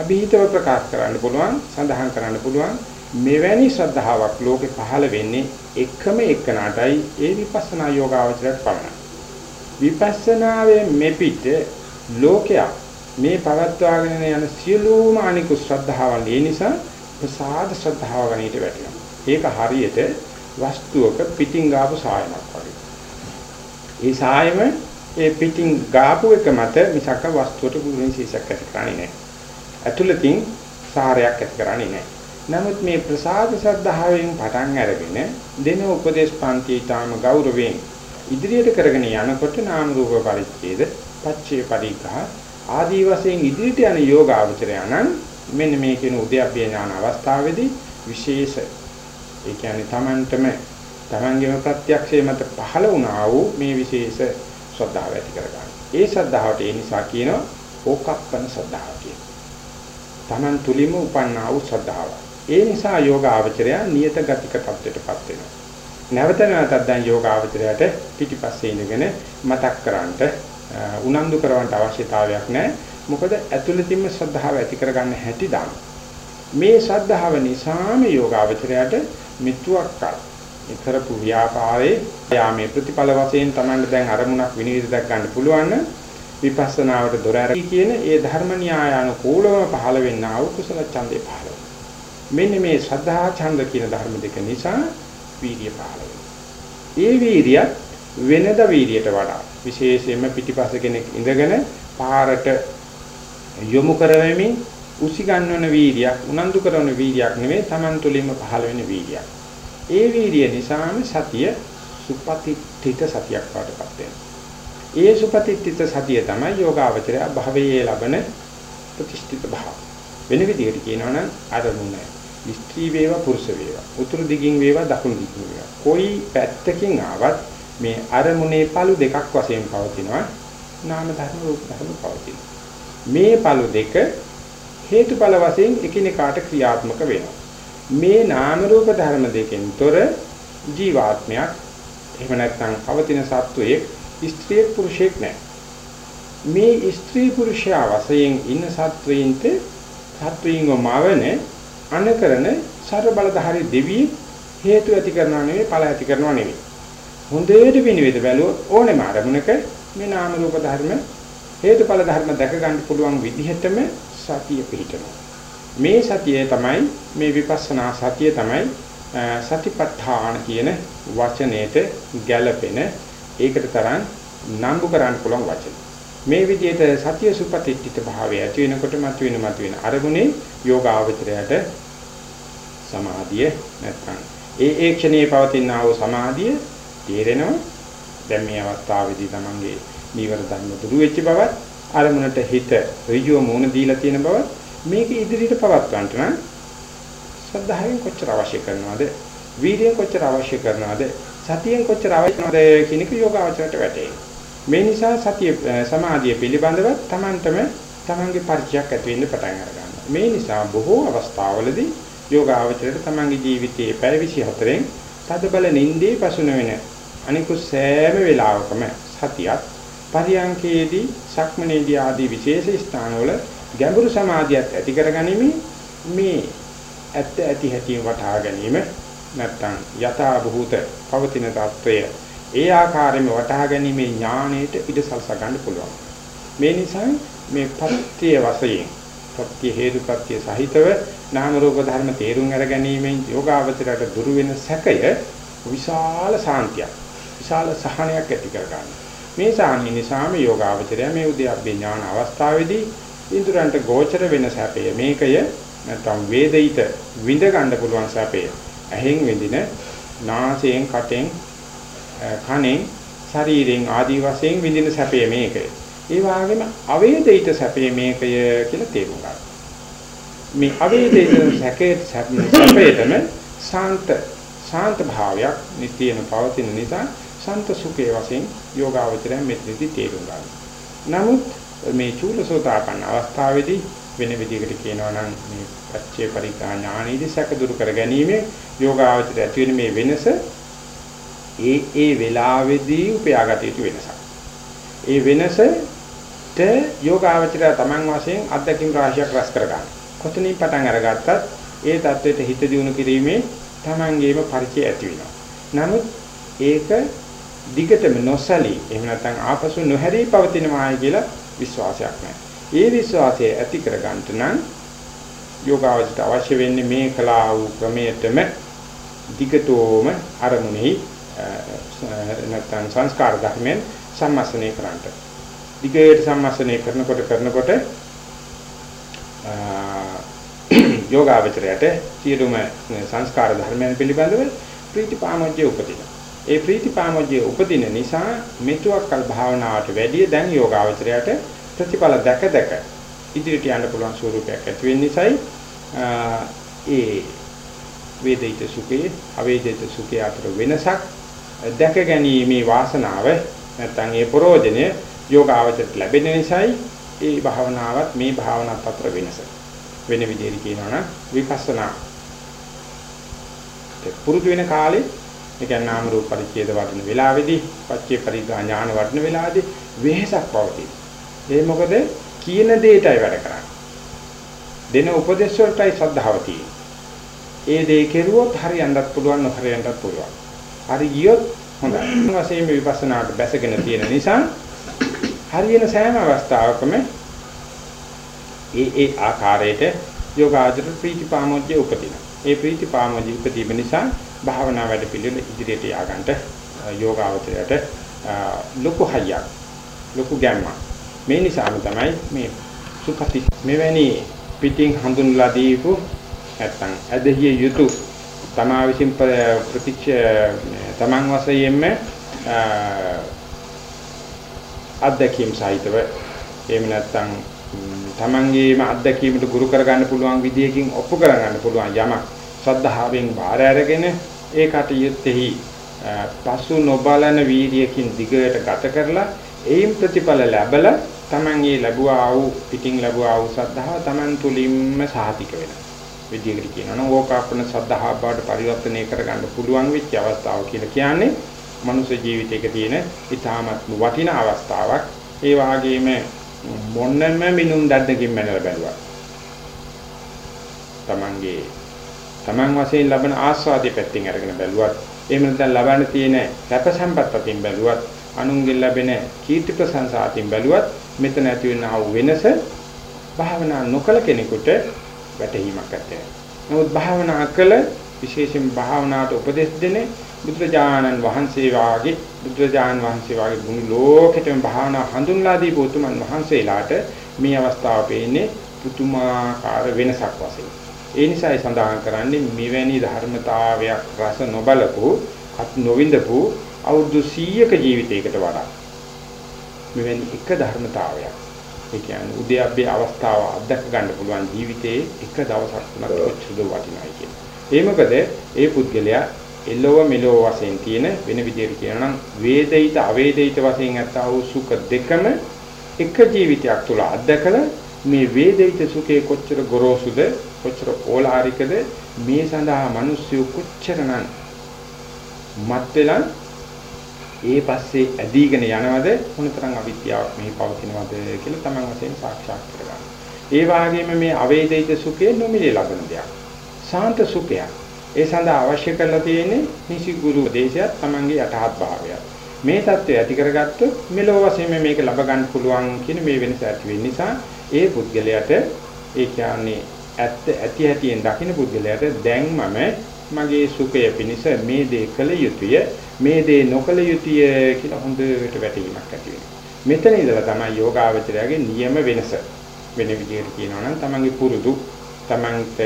අභීතව ප්‍රකාශ කරන්න පුළුවන් සඳහන් කරන්න පුළුවන් මෙවැනි ශ්‍රද්ධාවක් ලෝකේ පහළ වෙන්නේ එකම එකනටයි ඒ විපස්සනා යෝගාවචරයට පමණයි. විපස්සනාවේ මෙපිට ලෝකයක් මේ පවත්වාගෙන යන සියලුම අනිකුත් ශ්‍රද්ධාවන් ඒ නිසා ප්‍රසාද ශ්‍රද්ධාව ගණීට වැටෙනවා. ඒක හරියට වස්තුවක පිටින් ගාපු සායමක් වගේ. ඒ සායම ඒ පිටින් ගාපු එක මත මිසක වස්තුවට පුරුණ ශීසක් ඇති කරන්නේ නැහැ. ඇතුළතින් සාරයක් ඇති කරන්නේ නැහැ. නමුත් මේ ප්‍රසාද ශ්‍රද්ධාවෙන් පටන් අරගෙන දෙන උපදේශ පන්ති ඊටාම ගෞරවයෙන් ඉදිරියට කරගෙන යනකොට නාම රූප පරිච්ඡේද පච්චේ පරිග්‍රහ ආදී වශයෙන් ඉදිරියට යන යෝගාවචරය නම් මෙන්න මේ කියන උද්‍යප්පේ ඥාන අවස්ථාවේදී විශේෂ ඒ කියන්නේ Tamanටම Tamanගේම ප්‍රත්‍යක්ෂයේ මත පහළ වුණා වූ මේ විශේෂ ශ්‍රද්ධාව ඇති කරගන්න. ඒ ශ්‍රද්ධාවට ඒ නිසා කියනවා ඕකප්පන ශ්‍රද්ධාව කියලා. Taman තුලින්ම උපන්නා වූ ශ්‍රද්ධාව. ඒ නිසා යෝගාවචරය නියත ගතික තත්ත්වයටපත් වෙනවා. නැවත නැවතත් දැන් යෝගාවචරයට පිටිපස්සේ ඉඳගෙන මතක් කරන්ට උනන්දු කරවන්න අවශ්‍යතාවයක් නැහැ. මොකද ඇතුළතින්ම ශ්‍රද්ධාව ඇති කරගන්න හැටි දාන. මේ ශ්‍රද්ධාව නිසාම යෝගාවචරයට මිත්‍ුවක්කල් ඒ කරපු ව්‍යාපාරේ යාමේ ප්‍රතිඵල වශයෙන් Tamanට දැන් අරමුණක් විනිවිද දක් ගන්න පුළුවන්. නම් විපස්සනාවට දොර ඇරී කියන ඒ ධර්ම න්‍යාය අනුකූලව පහළ වෙන්නා වූ කුසල ඡන්දේ පහළ මෙන්න මේ ශ්‍රද්ධා ඡන්ද කියන ධර්ම දෙක නිසා වීර්ය පහළ ඒ වීර්යය වෙනද වීර්යයට වඩා විශේෂයෙන්ම පිටිපස්ස කෙනෙක් ඉඳගෙන පාරට යොමු කරවෙමින් උසි ගන්නවන වීර්යයක් උනන්දු කරන වීර්යයක් නෙවෙයි Taman තුලින්ම පහළ වෙන වීර්යයක්. ඒ වීර්ය නිසාම සතිය සුපතිත්ථිත සතියක් වඩපත් වෙනවා. ඒ සුපතිත්ථිත සතිය තමයි යෝගාවචරය භවයේ ලබන ප්‍රතිෂ්ඨිත භාව. වෙන විදිහට කියනවා නම් අරමුණ ස්ත්‍රී වේවා පුරුෂ වේවා උතුරු දිගින් වේවා දකුණු දිගින් වේවා કોઈ පැත්තකින් ආවත් මේ අරමුණේ පළු දෙකක් වශයෙන් පවතිනවා නාම ධර්ම රූප ධර්ම පවතිනවා මේ පළු දෙක හේතුඵල වශයෙන් එකිනෙකාට ක්‍රියාත්මක වෙනවා මේ නාම රූප ධර්ම දෙකෙන් තොර ජීවාත්මයක් එහෙම නැත්නම් පවතින සත්වයේ ස්ත්‍රියෙක් පුරුෂයෙක් නැහැ. මේ ස්ත්‍රී පුරුෂයා වශයෙන් ඉන්න සත්වයින්ට සත්වයින්ව මවන අනකරන සර්ව බලධාරී දෙවියෙක් හේතු ඇති කරනවා නෙවෙයි ඵල ඇති කරනවා නෙවෙයි. හොඳට විනිවිද බැලුවොත් ඕනෙම අරමුණක මේ නාම රූප ධර්ම හේතුඵල ධර්ම දැක ගන්න පුළුවන් විදිහටම සතිය පිහිටනවා. මේ සතිය තමයි මේ විපස්සනා සතිය තමයි සතිපට්ඨාන කියන වචනයේට ගැළපෙන ඒකට තරම් නම්බු කරන්න පුළුවන් වචන. මේ විදිහට සතිය සුපතිට්ඨිත භාවය ඇති වෙනකොට මතුවෙන මතුවෙන අරමුණේ යෝගාවචරයට සමාධිය නැත්නම් ඒ ඒ ක්ෂණයේ පවතින ආ වූ සමාධිය තේරෙනවා. දැන් මේ අවස්ථාවේදී තමන්ගේ නීවර ධර්ම දුරු වෙච්ච බවත් අරමුණට හිත ඍජුව මූණ දීලා තියෙන බවත් මේක ඉදිරියට පවත්වන්නට නම් ශ්‍රද්ධාවෙන් කොච්චර අවශ්‍ය කරනවද? වීර්යයෙන් කොච්චර අවශ්‍ය කරනවද? සතියෙන් කොච්චර අවශ්‍ය කරනවද කියන එක යෝගාවචරයට වැටේ. මේ නිසා සතිය සමාධිය පිළිබඳව Tamanටම Tamanගේ පරිචයක් ඇති වෙන්න පටන් අරගන්නවා. මේ නිසා බොහෝ අවස්ථාවලදී යෝගාවචරයට Tamanගේ ජීවිතයේ පැය 24න් තදබල නින්දේ පසුන වෙන අනිකුත් සෑම වෙලාවකම සතියත් පරියංකයේදී සක්මනේදී ආදී විශේෂ ස්ථානවල ගැඹුරු සමාධියක් ඇති කරගනිමින් මේ ඇත්ත ඇති හැටි වටහා ගැනීම නැත්තම් යථා භූත පවතින తত্ত্বය ඒ ආකාරයෙන්ම වටහා ගැනීමේ ඥාණයට ඉඩ සලසා ගන්න පුළුවන්. මේ නිසා මේ පත්‍ය වශයෙන් ප්‍රත්‍ය හේතු ප්‍රත්‍ය සහිතව නාම රූප ධර්ම තේරුම් අර ගැනීමෙන් යෝගාවචරයට දුරු වෙන සැකය විශාල සාන්තියක් විශාල සහනයක් ඇති කර ගන්නවා. මේ සාහනිය නිසාම යෝගාවචරය මේ උද්‍යප්පේ ඥාන අවස්ථාවේදී ඉන්ද්‍රයන්ට ගෝචර වෙන සැපය මේකය නැත්නම් වේදිත විඳ ගන්න පුළුවන් සැපය ඇහෙන් විඳින නාසයෙන් කටෙන් කනෙන් ශරීරයෙන් ආදී වශයෙන් විඳින සැපය මේකය. ඒ වගේම අවේදිත සැපය මේකය කියලා තේරුම් ගන්න. මේ අවේදිත සැකේ සැපයටම සාන්ත සාන්ත භාවයක් නිත්‍යන පවතින නිසා සන්ත සුඛේ වශයෙන් යෝගාවචරය මෙතනදී තේරුම් ගන්න. නමුත් මේ චූලසෝතාපන්න අවස්ථාවේදී වෙන විදිහකට කියනවා නම් මේ පච්චේ පරිකා ඥානීදී සැක දුරු කර ගැනීම යෝගාවචරය ඇති වෙන මේ වෙනස ඒ ඒ වෙලාවේදී උපයාගත යුතු වෙනසක්. ඒ වෙනසට යෝගාවචරය Taman වශයෙන් අත්දැකීම් රාශියක් රැස් කර ගන්න. කොතනින් පටන් අරගත්තත් ඒ தത്വෙට හිත දියුණු කිරීමේ තමන්ගේම පරිචය ඇති වෙනවා. නමුත් ඒක දිගටම නොසලී එහෙම නැත්නම් ආපසු නොහැරී පවතිනවායි කියලා විශ්වාසයක් නැහැ. ඒ විශ්වාසය ඇති කර ගන්නට නම් යෝගාවචරයට අවශ්‍ය වෙන්නේ මේ කලා වූ ක්‍රමයටම දිගටම අරමුණෙහි නැත්නම් සංස්කාර ධර්මයෙන් සම්මස්නය කරන්නට. දිගට සම්මස්නය කරනකොට කරනකොට යෝගාවචරයට සියලුම සංස්කාර ධර්මයන් පිළිබඳව ප්‍රීතිපාමොජ්ජය උපදිනවා. ඒ ප්‍රීතිපාමොජ්ජය උපදින නිසා මෙතුක්කල් භාවනාවට වැඩිය දැන් යෝගාවචරයට ප්‍රතිඵල දැක දැක ඉදිරියට යන්න පුළුවන් ස්වරූපයක් ඇති වෙන නිසායි ඒ වේදිත සුඛේ අවේදිත සුඛේ අතර වෙනසක් දැක ගැනීමේ වාසනාව නැත්නම් ඒ ප්‍රෝජනය යෝගාවචරයට ලැබෙන නිසායි ඒ භාවනාවත් මේ භාවනාවත් අතර වෙනස. වෙන විදිහට කියනවා නම් විපස්සනා. පුරුදු වෙන කාලේ ඒ කියන්නේ නාම රූප පරිච්ඡේද වඩන වෙලාවේදී පච්චේ පරිගා ඥාන වඩන වෙලාවේදී වෙහසක් පවතී. ඒ මොකද කියන දෙයටයි වැඩ කරන්නේ. දෙන උපදේශ වලටයි ශ්‍රද්ධාව තියෙන්නේ. ඒ දේ කෙරුවොත් හරියන්නත් පුළුවන් නොහරියන්නත් පුළුවන්. හරි ගියොත් හොඳයි. වශයෙන් විපස්සනාට බැසගෙන තියෙන නිසා හරියන සෑම අවස්ථාවකම ඒ ඒ ආකාරයට යෝගාචර ප්‍රීතිපාමෝජ්‍ය උපදිනවා. ඒ ප්‍රීතිපාමෝජ්‍ය උපදීම නිසා භාවනා වැඩ පිළිවෙල ඉදිරියට ය아가න්ට යෝගාවචරයට ලොකු හයියක් ලොකු ගැම්මක්. මේ නිසාම තමයි මේ සුපති මෙවැනි පිටින් හඳුන්ලා දීපු නැත්තම් ඇදහිය යුතු තමා විසින් ප්‍රතික්ෂ තමන් වශයෙන්ම අත්දැකීම් සහිතව එහෙම නැත්තම් තමන්ගේම අත්දැකීමට ගුරු කරගන්න පුළුවන් විදියකින් ඔප්පු කරගන්න පුළුවන් යමක් ශ්‍රද්ධාවෙන් බාර අරගෙන ඒ කටයුත්තේහි පසු නොබලන වීර්යකින් දිගට ගත කරලා ඒම් ප්‍රතිඵල ලැබලා තමන්ගේ ලැබුවා වූ පිටින් ලැබුවා වූ ශ්‍රද්ධාව තමන් තුලින්ම සාතික වෙනවා. විදියකට කියනවා නම් ඕකාපන ශ්‍රද්ධාව බවට පරිවර්තනය කරගන්න පුළුවන් වෙච්ච අවස්ථාව කියලා කියන්නේ මනුෂ්‍ය ජීවිතයක තියෙන ඊටාමත් වටිනා අවස්ථාවක්. ඒ වගේම මොන්නම මිනුම් දඩකින් මැනලා බැලුවා. තමන්ගේ තමන් වශයෙන් ලබන ආස්වාදයේ පැත්තෙන් අරගෙන බැලුවත් එහෙම නැත්නම් ලබන්න තියෙන සැප සම්පත් අතින් බැලුවත් අනුන්ගෙන් ලැබෙන කීර්ති ප්‍රශංසා අතින් බැලුවත් මෙතන ඇති වෙන ආ වෙනස භාවනා නොකල කෙනෙකුට වැටහීමක් ඇත්තේ. නමුත් භාවනා කළ විශේෂයෙන් භාවනාවට උපදෙස් දෙන බුදුරජාණන් වහන්සේ වාගේ බුදුරජාණන් වහන්සේ වාගේ මුළු ලෝකෙටම භාවනා හඳුන්ලා දීපු උතුමන් වහන්සේලාට මේ අවස්ථාව පේන්නේ පුතුමාකාර වෙනසක් වශයෙන්. ඒ නිසායි සඳහන් කරන්නේ මෙවැනි ධර්මතාවයක් රස නොබලපු අත් නොවිඳපු අවුරුදු 100ක ජීවිතයකට වඩා මෙවැනි එක ධර්මතාවයක් ඒ කියන්නේ උද්‍යප්පේ අවස්ථාව අත්දැක ගන්න පුළුවන් ජීවිතයේ එක දවසක් තුනක් කොච්චරද වටිනවයි කියන්නේ. ඒ මොකද ඒ පුද්ගලයා එළව මෙලව වශයෙන් තියෙන වෙන විදිහට කියනවා නම් වේදිත අවේදිත වශයෙන් අත්තා වූ සුඛ දෙකම එක ජීවිතයක් තුළ අත්දකලා මේ වේදිත සුඛේ කොච්චර ගොරෝසුද කොච්චර ඕලාරිකද මේ සඳහා මිනිස්සු කොච්චරනම් මත් වෙලා ඒ පස්සේ ඇදීගෙන යනවද මොනතරම් අවිද්‍යාවක් මෙහි පවතිනවද කියලා තමන් වශයෙන් සාක්ෂාත් කරගන්න. ඒ වගේම මේ අවේදිත සුඛය නොමිලේ ලබන දෙයක්. සාන්ත සුඛයක්. ඒ සඳහා අවශ්‍ය කරලා තියෙන්නේ නිසි ගුරු දේශයත් තමන්ගේ යටහත් භාවයත්. මේ தත්ත්වය ඇති කරගත්තොත් මෙලොව වශයෙන් මේක ලබ ගන්න පුළුවන් කියන මේ වෙනස ඇති වෙන නිසා ඒ පුද්ගලයාට ඒ කියන්නේ ඇත්ත ඇති හැටියෙන් දකින්න පුද්ගලයාට දැන් මම මගේ සුඛය පිණිස මේ දේ කළ යුතුය මේ දේ නොකළ යුතුය කියලා හොඳට වැටහීමක් ඇති වෙනවා. මෙතන ඉඳලා තමයි යෝගාවචරයාගේ නියම වෙනස. වෙන විදිහට කියනවා නම් තමන්ගේ පුරුදු තමන්ට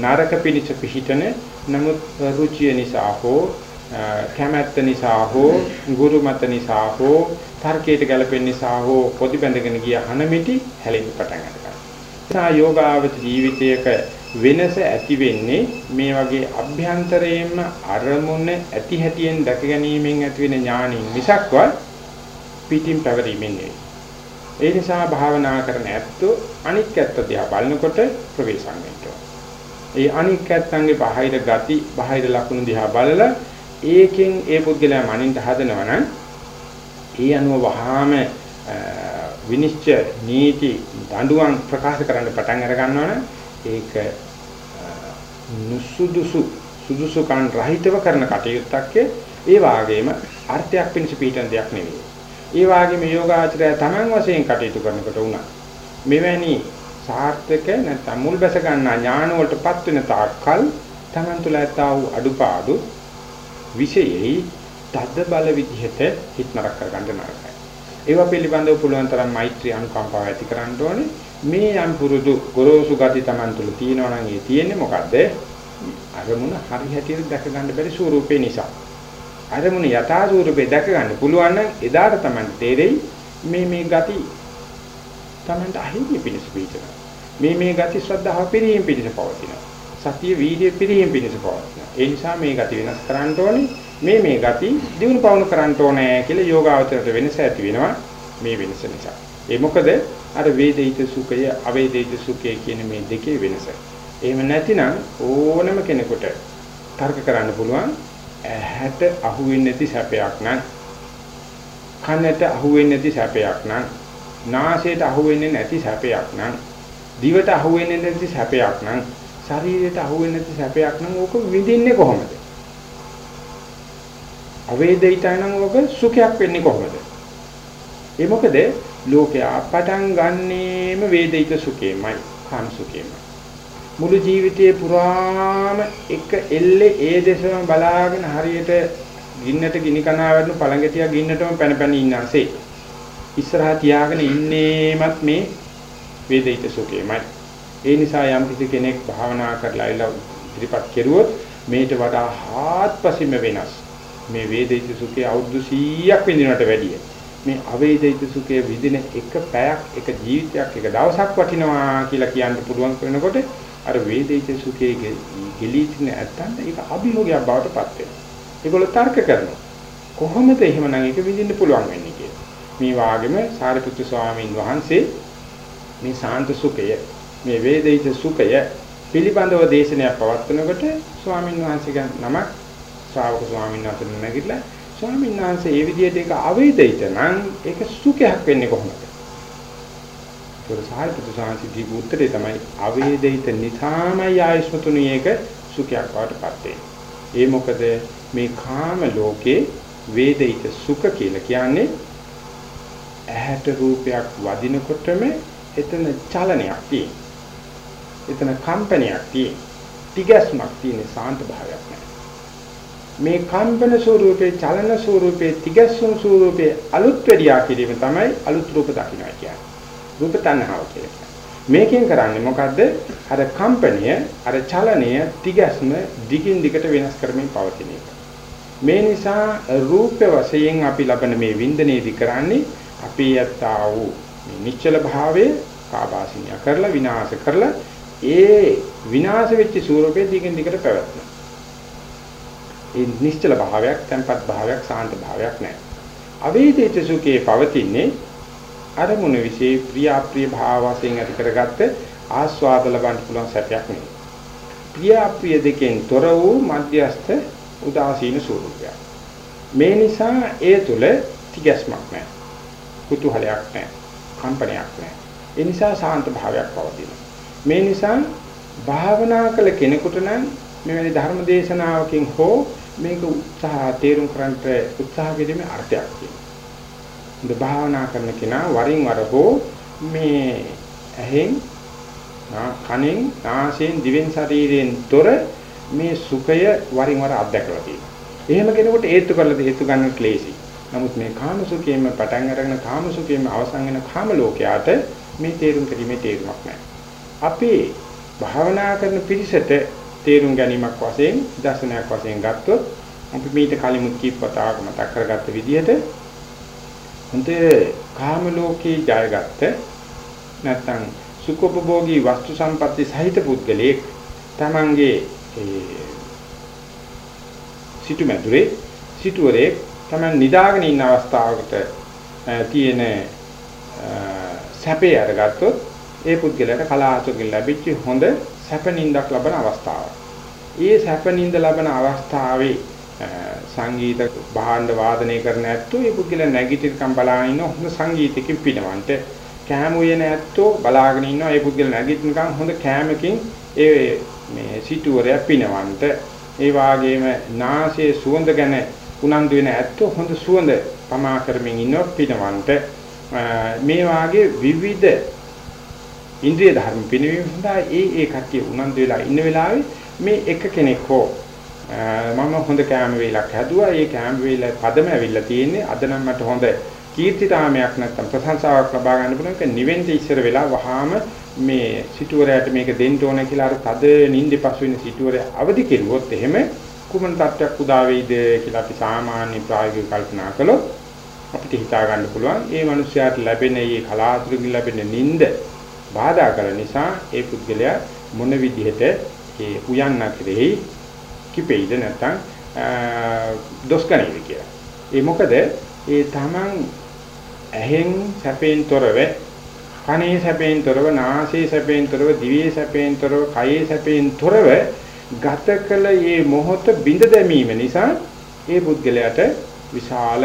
නරක පිණිස පිහිටන නමුත් රුචිය නිසා හෝ කැමැත්ත නිසා හෝ ගුරු මත නිසා හෝ තර්කයට ගැලපෙන නිසා හෝ පොඩි බැඳගෙන ගිය හනමිටි හැලෙන්න පටන් ගන්නවා. සා යෝගාවච ජීවිතයක වෙනස ඇති වෙන්නේ මේ වගේ අභ්‍යන්තරයෙන්ම අරමුණ ඇති හැටියෙන් දැක ගැනීමෙන් ඇති වෙන ඥානින් මිසක්වත් පිටින් පැවරීමෙන් නෙවෙයි. ඒ නිසා භාවනා කරන ඇත්තෝ අනික් ඇත්ත දිහා බලනකොට ප්‍රවේශම් වෙනවා. ඒ අනික් ඇත්තන්ගේ බාහිර ගති, බාහිර ලක්ෂණ දිහා බලලා ඒකෙන් ඒ පුද්ගලයා මනින්න හදනවා නම් ඒ අනුව වහාම විනිශ්චය නීති දඬුවම් ප්‍රකාශ කරන්න පටන් අර ගන්නවනම් ඒක නුසුදුසු සුදුසුකම් රහිතව කරන කටයුත්තක් ඒ වාගේම අර්ථයක් පිණිස පිටන දෙයක් නෙවෙයි. ඒ වාගේම යෝගාචරය Taman වශයෙන් කටයුතු කරනකොට උනා මෙවැනි සාර්ථක නැත්නම් මුල් බැස ගන්නා ඥාන වලටපත් වෙන තාක්කල් Taman තුල ඇත්තා වූ අඩුපාඩු විශේෂයි තද බල විදිහට හිතනරක් කරගන්න නරකයි. ඒවා පිළිබඳව පුළුවන් තරම් මෛත්‍රී අනුකම්පාව ඇති කරන්න ඕනේ. මේ යම් පුරුදු ගොරෝසු ගති Taman තුල තියෙනවා නම් ඒ තියෙන්නේ මොකද්ද? අරමුණ හරි හැටියට දැක ගන්න බැරි ස්වරූපේ නිසා. අරමුණ යථා ස්වරූපේ දැක ගන්න පුළුවන් නම් එදාට Taman තේරෙයි මේ මේ ගති Tamanට අහිමි පිණිස පිටනවා. මේ මේ ගති ශ්‍රද්ධාව පිරීම පිණිස පවතිනවා. සතිය වීර්ය පිරීම පිණිස පවතිනවා. ඒ නිසා මේ ගති වෙනස් කරන්න ඕනේ. මේ මේ ගති දිනු පවුණු කරන්න ඕනේ කියලා යෝගාවචරයට වෙනස ඇති වෙනවා මේ වෙනස නිසා. ඒ මොකද අර වේදිත සුඛය අවේදිත සුඛය කියන මේ දෙකේ වෙනස. එහෙම නැතිනම් ඕනම කෙනෙකුට තර්ක කරන්න පුළුවන් ඇහැට අහුවෙන්නේ නැති සැපයක් නම් කනට අහුවෙන්නේ නැති සැපයක් නම් නාසයට අහුවෙන්නේ නැති සැපයක් නම් දිවට අහුවෙන්නේ නැති සැපයක් නම් ශරීරයට අහුවෙන්නේ නැති සැපයක් නම් ඕක විඳින්නේ කොහොමද? අවේදිතයි නම් ඔබ සුඛයක් වෙන්නේ කොහොමද? ඒ මොකද ලෝකයා පටන් ගන්නේම වේදිත සුඛේමයි, කාම සුඛේමයි. මුළු ජීවිතේ පුරාම එක එල්ලේ ඒ දෙසම බලාගෙන හරියට ගින්නට ගිනි කනවා වඩන පළඟටිය ගින්නටම පැන පැන ඉන්නාසේ. ඉස්සරහා තියාගෙන ඉන්නේමත් මේ වේදිත සුඛේමයි. ඒ නිසා යම් කිසි කෙනෙක් භාවනා කරලා ඉල ඉදිරිපත් කෙරුවොත් මේට වඩා හාත්පසින්ම වෙනස්. මේ වේදිත සුඛේ අවුරුදු 100ක් විඳිනවට වැඩිය. මේ අවේදිත සුඛයේ විඳින එක පැයක් එක ජීවිතයක් එක දවසක් වටිනවා කියලා කියන්න පුළුවන් වෙනකොට අර වේදිත සුඛයේ ගෙලී තින ඇත්තන්ට ඒක අභියෝගයක් බවට පත් වෙනවා. ඒගොල්ලෝ තර්ක කරනවා. කොහොමද එහෙමනම් ඒක විඳින්න පුළුවන් වෙන්නේ කියලා. මේ වාගෙම සාරිපුත්තු ස්වාමීන් වහන්සේ මේ සාන්ත සුඛය මේ වේදිත සුඛය පිළිබඳව දේශනයක් පවත්වනකොට ස්වාමීන් වහන්සේගේ නමක් ශ්‍රාවක ස්වාමීන් වහන්සේ නැගිටලා ස්වාමීන් වහන්සේ මේ විදිහට ඒක අවේදිත නම් ඒක සුඛයක් වෙන්නේ කොහොමද? ඒක සාහිත්‍ය සාංශිදී උත්තරේ තමයි අවේදිත නිසාමයි ආයස්මතුණි ඒක සුඛයක් වඩපත් ඒ මොකද මේ කාම ලෝකේ වේදිත සුඛ කියලා කියන්නේ ඇහැට රූපයක් වදිනකොටම එතන චලනයක් තියෙනවා. එතන කම්පනයක් තියෙන. තිගැස්මක් තියෙන සාන්ත භාවයක් නැහැ. මේ කම්පන ස්වරූපේ චලන ස්වරූපේ තිගැස්සුම් ස්වරූපේ අලුත් වෙඩියා කිරීම තමයි අලුත් රූප දකින්නවා කියන්නේ. රූප තණ්හාව කියන්නේ. මේකෙන් කරන්නේ මොකද්ද? අර කම්පනය, අර චලනය, තිගැස්ම දිගින් දිගට වෙනස් කරමින් පවතින එක. මේ නිසා රූප වශයෙන් අපි ලබන මේ වින්දනයේදී කරන්නේ අපි යත්තා වූ නිශ්චල භාවයේ කාබාසිනිය කරලා විනාශ කරලා ඒ විනාශ වෙච්ච ස්වරූපේ දිගින් දිගට පැවැත්ම. ඒ නිශ්චල භාවයක්, tempat භාවයක්, සාන්ත භාවයක් නැහැ. අවේදිත සුඛේ පවතින්නේ අරමුණ વિશે ප්‍රිය අප්‍රිය භාව වශයෙන් ඇති කරගත්ත ආස්වාද ලබන්න පුළුවන් සැපයක් නෙවෙයි. ප්‍රිය අප්‍රිය දෙකෙන් තොර වූ මධ්‍යස්ථ උදාසීන ස්වරූපයක්. මේ නිසා ඒ තුල තිගැස්මක් නැහැ. කුතුහලයක් නැහැ. කම්පනයක් නැහැ. ඒ නිසා සාන්ත භාවයක් පවතිනවා. මේ නිසා භාවනා කළ කෙනෙකුට නම් මෙවැනි ධර්ම දේශනාවකින් හෝ මේක උත්සාහ තේරුම් කරන්නට උත්සාහ කිරීමේ අර්ථයක් තියෙනවා. ඉත භාවනා කරන කෙනා වරින් වර හෝ මේ ඇහෙන් කනෙන් නාසයෙන් දිවෙන් ශරීරයෙන් තොර මේ සුඛය වරින් වර අත්දැකලා තියෙනවා. එහෙම කෙනෙකුට හේතු කරලා හේතු ගන්න ක්ලේශي. නමුත් මේ කාම සුඛයෙන්ම පටන් අරගෙන කාම සුඛයෙන්ම අවසන් වෙන කාම ලෝකයට මේ තේරුම් කිරීමේ තේරුමක් නැහැ. අපේ භාවනා කරන පිරිසට තේරුම් ගැනීමක් වශයෙන් දර්ශනයක් වශයෙන් ගත්තොත් අපි මීට කලින් කීප වතාවක් මතක් කරගත්ත විදිහට හොඳ කාම ලෝකේ ජයගත්ත නැත්නම් සුඛෝපභෝගී වස්තු සම්පatti සහිත පුද්ගලයෙක් තමන්ගේ සිටු මැදුරේ සිටුවරේ තමන් නිදාගෙන ඉන්න අවස්ථාවකට තියෙන සැපේ අරගත්තොත් ඒ පුද්ගලයාට කලාතුරකින් ලැබිච්ච හොඳ සැපනින්දක් ලබන අවස්ථාවක්. ඒ සැපනින්ද ලබන අවස්ථාවේ සංගීත භාණ්ඩ වාදනය කරන ඇත්තෝ ඒ පුද්ගලයා නැගිටිකම් බලාගෙන ඉන්න හොඳ සංගීතකින් පිටවන්ට කෑම උයන ඇත්තෝ බලාගෙන ඉන්නවා ඒ පුද්ගලයා නැගිටිනකම් හොඳ කෑමකින් ඒ මේ සිටුවරය පිනවන්ට. ඒ වාගේම නාසයේ සුවඳ ගැන උනන්දු වෙන ඇත්තෝ හොඳ සුවඳ පමා කරමින් ඉන්නවා පිනවන්ට. මේ වාගේ විවිධ ඉන්ද්‍රිය ධර්ම පිනවීම සඳහා ඒ ඒ කට්ටිය උනන්දු වෙලා ඉන්න වෙලාවේ මේ එක කෙනෙක් හෝ මම හොඳ කැම වේලක් හැදුවා. ඒ කැම වේල පදම ඇවිල්ලා තියෙන්නේ. අද නම් මට හොඳ කීර්තිතාවයක් නැත්තම් ප්‍රශංසාවක් ලබා ගන්න පුළුවන්. ඒක නිවෙන්ට ඉස්සර වෙලා වහාම මේ සිටුවරයට මේක දෙන්න ඕන කියලා අර තද නිින්දේ පසු වෙන සිටුවරය අවදි කෙරුවොත් එහෙම කුමන තත්ත්වයක් උදා වෙයිද කියලා අපි සාමාන්‍ය ප්‍රායෝගික කල්පනා කළොත් අපිට හිතා ගන්න පුළුවන්. ඒ මනුස්සයාට ලැබෙන මේ කලාතුරකින් ලැබෙන නිින්ද බාධා කරන නිසා ඒ පුද්ගලයා මොන විදිහට ඒ උයන්න කෙරෙහි කිපෙයිද නැත්නම් දොස් ගන්නේද කියලා. ඒ මොකද ඒ තමන් ඇහෙන් සැපෙන් තොරව කනේ සැපෙන් තොරව නාසයේ සැපෙන් තොරව දිවේ සැපෙන් තොරව කයේ සැපෙන් තොරව ගත කළ මේ මොහොත බිඳ දැමීම නිසා ඒ පුද්ගලයාට විශාල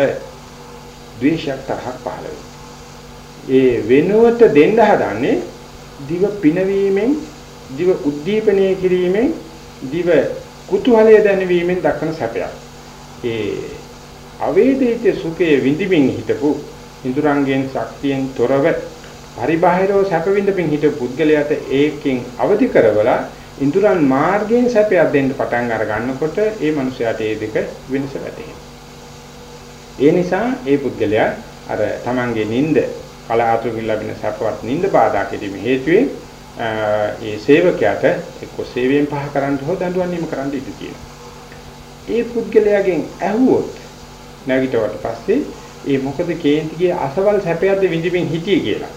ද්වේෂයක් තරහක් පහළ වෙනවා. ඒ වෙනුවට දෙන්න හදන්නේ දිව පිනවීමෙන් දිව උද්දීපනය කිරීමෙන් දිව කුතුහලය දැනවීමෙන් දක්වන සැපයක්. ඒ අවේදිත සුඛයේ විඳින්මින් හිටපු ඉඳුරංගෙන් ශක්තියෙන් තොරව පරිබාහිරව සැප විඳින්මින් හිටපු පුද්ගලයාට ඒකෙන් අවදි කරවලා ඉඳුරන් මාර්ගයෙන් සැපයක් දෙන්න පටන් අර ගන්නකොට ඒ මනුස්සයාට ඒ දෙක වෙනස වැටහෙනවා. ඒ නිසා ඒ පුද්ගලයා අර Tamange නිନ୍ଦ කලාතුරකින් ලැබෙන සැපවත් නිନ୍ଦ බාධා කිරීම හේතුවෙන් ඒ සේවකයාට එක්ක සේවයෙන් පහ කරන්න හෝ දඬුවම් නිම කරන්න ඉඩ තියෙනවා. ඒ පුද්ගලයාගෙන් ඇහුවොත් නැගිටවට පස්සේ ඒ මොකද කේන්තිගේ අසවල් සැපයක්ද විඳින්මින් හිටියේ කියලා.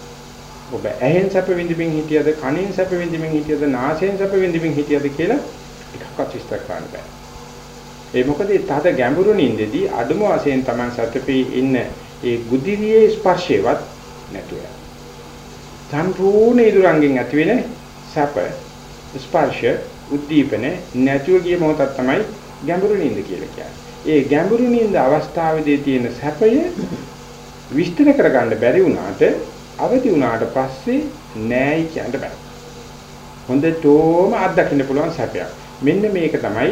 ඔබ ඇහෙන් සැප විඳින්මින් හිටියද කනෙන් සැප විඳින්මින් හිටියද නාසයෙන් සැප විඳින්මින් හිටියද කියලා එකක්වත් විස්තර කරන්න බෑ. ඒ මොකද තද ගැඹුරු නින්දේදී අඩුම වශයෙන් Taman සතපේ ඉන්න ඒ ගුදිරියේ ස්පර්ශයවත් නැතුව. සම්පූර්ණ ඉදුරංගෙන් ඇතිවෙන සැප ස්පර්ශ උද්දීපන නැතුව ගිය මොහොතක් තමයි ගැඹුරු නින්ද කියලා කියන්නේ. ඒ ගැඹුරු නින්ද අවස්ථාවේදී තියෙන සැපය විස්තර කරගන්න බැරි වුණාට අවදි වුණාට පස්සේ නෑයි කියන්න බෑ. හොඳටම අත්දකින්න පුළුවන් සැපයක්. මෙන්න මේක තමයි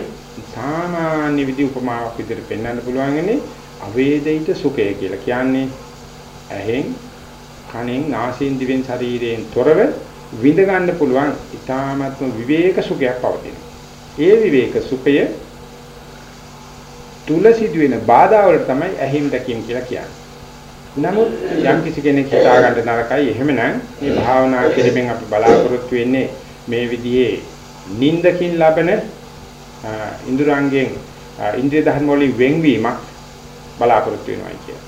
සාමාන්‍ය විදි උපමාවක් විදිහට පෙන්වන්න පුළුවන්න්නේ අවේදිත සුඛය කියලා කියන්නේ ඇහෙන් කනෙන් නාසයෙන් දිවෙන් ශරීරයෙන් තොරව විඳ ගන්න පුළුවන් ඊ타ත්ම විවේක සුඛයක් පවතින. ඒ විවේක සුඛය තුල සිදුවෙන බාධා වලට තමයි ඇහිම් දැකීම කියලා කියන්නේ. නමුත් යම් කිසි කෙනෙක් හිතා ගන්න නරකයි එහෙමනම් මේ භාවනා කිරීමෙන් අපි බලාපොරොත්තු වෙන්නේ මේ විදිහේ නින්දකින් ලබන ඉන්ද්‍රයන්ගෙන් ඉන්ද්‍රිය ධර්ම වලින් වෙන්වීමක් බලාපොරොත්තු වෙනවා කිය.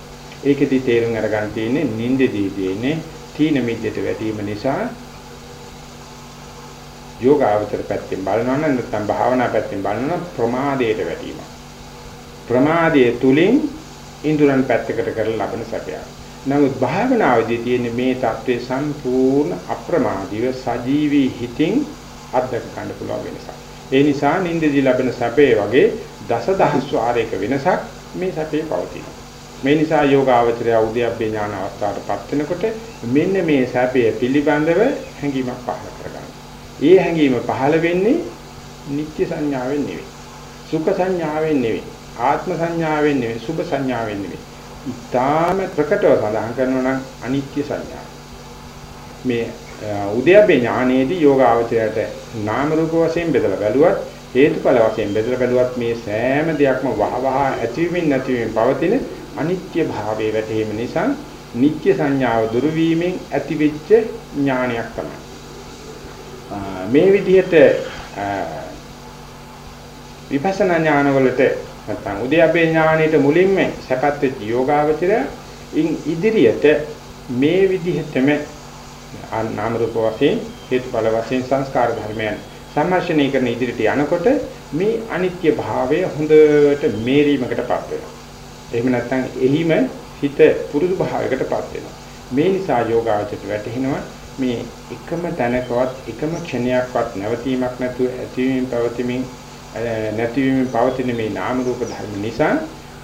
ඒකෙදි තේරුම් අරගන්න තියෙන්නේ නින්දදී තියෙන්නේ තීන මිද්දට වැටීම නිසා යෝගාවචර පැත්තෙන් බලනවා නම් නැත්නම් භාවනා පැත්තෙන් බලනවා නම් ප්‍රමාදයට වැටීම. ප්‍රමාදයේ තුලින් ඉන්ද්‍රයන් පැත්තකට කරලා ලබන සැපයක්. නමුත් භාවනාවේදී තියෙන මේ தત્ත්වය සම්පූර්ණ අප්‍රමාදීව සජීවී හිතින් අත්දක ගන්න පුළුවන් වෙනසක්. ඒ නිසා නින්දදී ලැබෙන සැපේ වගේ දසදහස් වාරයක වෙනසක් මේ සැපේ පවතිනවා. මේ නිසා යෝගාවචරය උද්‍යප්පේ ඥාන අවස්ථාවටපත් වෙනකොට මෙන්න මේ සැපය පිළිබඳව හැඟීමක් පහළ කරගන්න. ඒ හැඟීම පහළ වෙන්නේ නිත්‍ය සංඥාවෙන් නෙවෙයි. සුඛ සංඥාවෙන් නෙවෙයි. ආත්ම සංඥාවෙන් නෙවෙයි. සුභ සංඥාවෙන් නෙවෙයි. ඊටාම ප්‍රකටව සඳහන් කරනවා නම් අනිත්‍ය සංඥාව. මේ උද්‍යප්පේ ඥානයේදී යෝගාවචරයට නාම රූප වශයෙන් බෙදලා බැලුවත් හේතුඵල වශයෙන් බෙදලා බැලුවත් මේ සෑම දෙයක්ම වහවහ ඇතිවීමෙන් නැතිවීමෙන් පවතින අනිත්‍ය භාවයේ වැටීම නිසා නිත්‍ය සංඥාව දුරු වීමෙන් ඇතිවෙච්ච ඥානයක් තමයි. මේ විදිහට විපස්සනා ඥානවලට නැත්නම් උද්‍යප්පේ ඥානෙට මුලින්ම සැපත් වෙච්ච යෝගාවචරය ඉන් ඉදිරියට මේ විදිහටම නාම රූප වශයෙන් හේතුඵල වශයෙන් සංස්කාර ධර්මයන් සම්මර්ෂණය කරන ඉදිරියට යනකොට මේ අනිත්‍ය භාවය හොඳට මේරීමකටපත් වෙනවා. එහෙම නැත්නම් එහිම හිත පුරුදු භාවයකටපත් වෙනවා. මේ නිසා යෝගාචරයට වැටෙනවා මේ එකම තැනකවත් එකම ක්ෂණයක්වත් නැවතීමක් නැතුව ඇතිවීම පැවතීමෙන් නැතිවීම පවතින මේ නාම රූප ධර්ම නිසා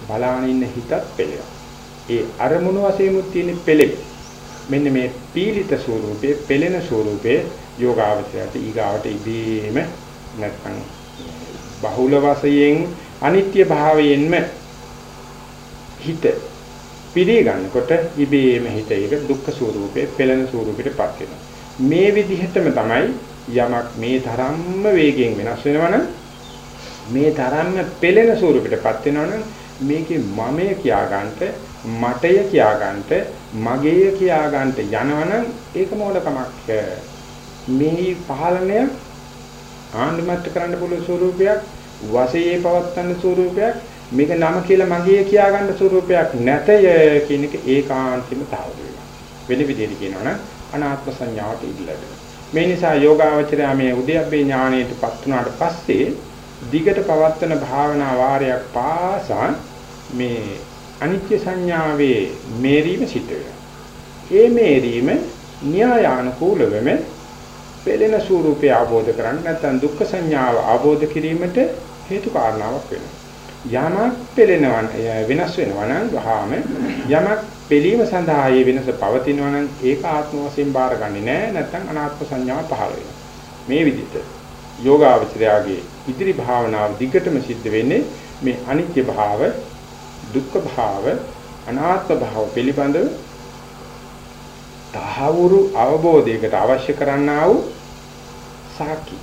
බලාගෙන ඉන්න හිතත් පෙළෙනවා. ඒ අරමුණු වශයෙන් තියෙන පෙළෙක මෙන්න මේ පීලිත ස්වරූපයේ පෙළෙන ස්වරූපයේ යෝගාවචරයට ඊගාවට ඉබේම නැත්නම් බහුල වශයෙන් අනිත්‍ය භාවයෙන්ම හිත පිළි ගන්නකොට ඉබේම හිත ඒක දුක්ඛ ස්වරූපයේ පෙළෙන ස්වරූපයටපත් වෙනවා. මේ විදිහටම තමයි යමක් මේ තරම්ම වේගයෙන් වෙනස් වෙනවනම් මේ තරම්ම පෙළෙන ස්වරූපයටපත් වෙනවනම් මේකේ මමය කියා ගන්නට මටය කියා ගන්නට මගේය කියා ගන්නට යනවනම් ඒක මොඩකමක් මේ පාලනය ආණ්ඩුමත් කරන්න පුළුවන් ස්වරූපයක් වශයේ පවත්තන ස්වරූපයක් මේක නම කියලා මගේ කියා ගන්න ස්වරූපයක් නැතය කියන එක ඒකාන්තෙම තහවුරු වෙනවා වෙන විදිහට කියනවනම් අනාත්ම සංඥාවට ඉඩ ලැබෙනවා මේ නිසා යෝගාවචරය මේ උද්‍යප්පේ ඥාණයටපත් වුණාට පස්සේ දිගට පවත්තන භාවනා වාරයක් පාසා මේ අනිත්‍ය සංඥාවේ මේරීම සිද්ධ වෙනවා. ඒ මේරීම න්‍යායානුකූලවම පෙළෙන ස්වરૂපය අවබෝධ කරගන්න නැත්නම් දුක්ඛ සංඥාව අවබෝධ කිරීමට හේතු කාරණාවක් වෙනවා. යමක් පෙළෙනවන වෙනස් වෙනවා නම් වහාම යමක් පෙළීම සඳහා ඒ වෙනස පවතිනවා නම් ඒක ආත්ම වශයෙන් බාරගන්නේ නැහැ නැත්නම් අනාත්ම සංඥාව පහළ වෙනවා. මේ විදිහට යෝගාවචරයාගේ ඉදිරි භාවනාව දිගටම සිද්ධ වෙන්නේ මේ අනිත්‍ය භාව දුක්ඛ භාව අනාත්ම භාව පිළිබඳව තහවුරු අවබෝධයකට අවශ්‍ය කරන්නා වූ සාකි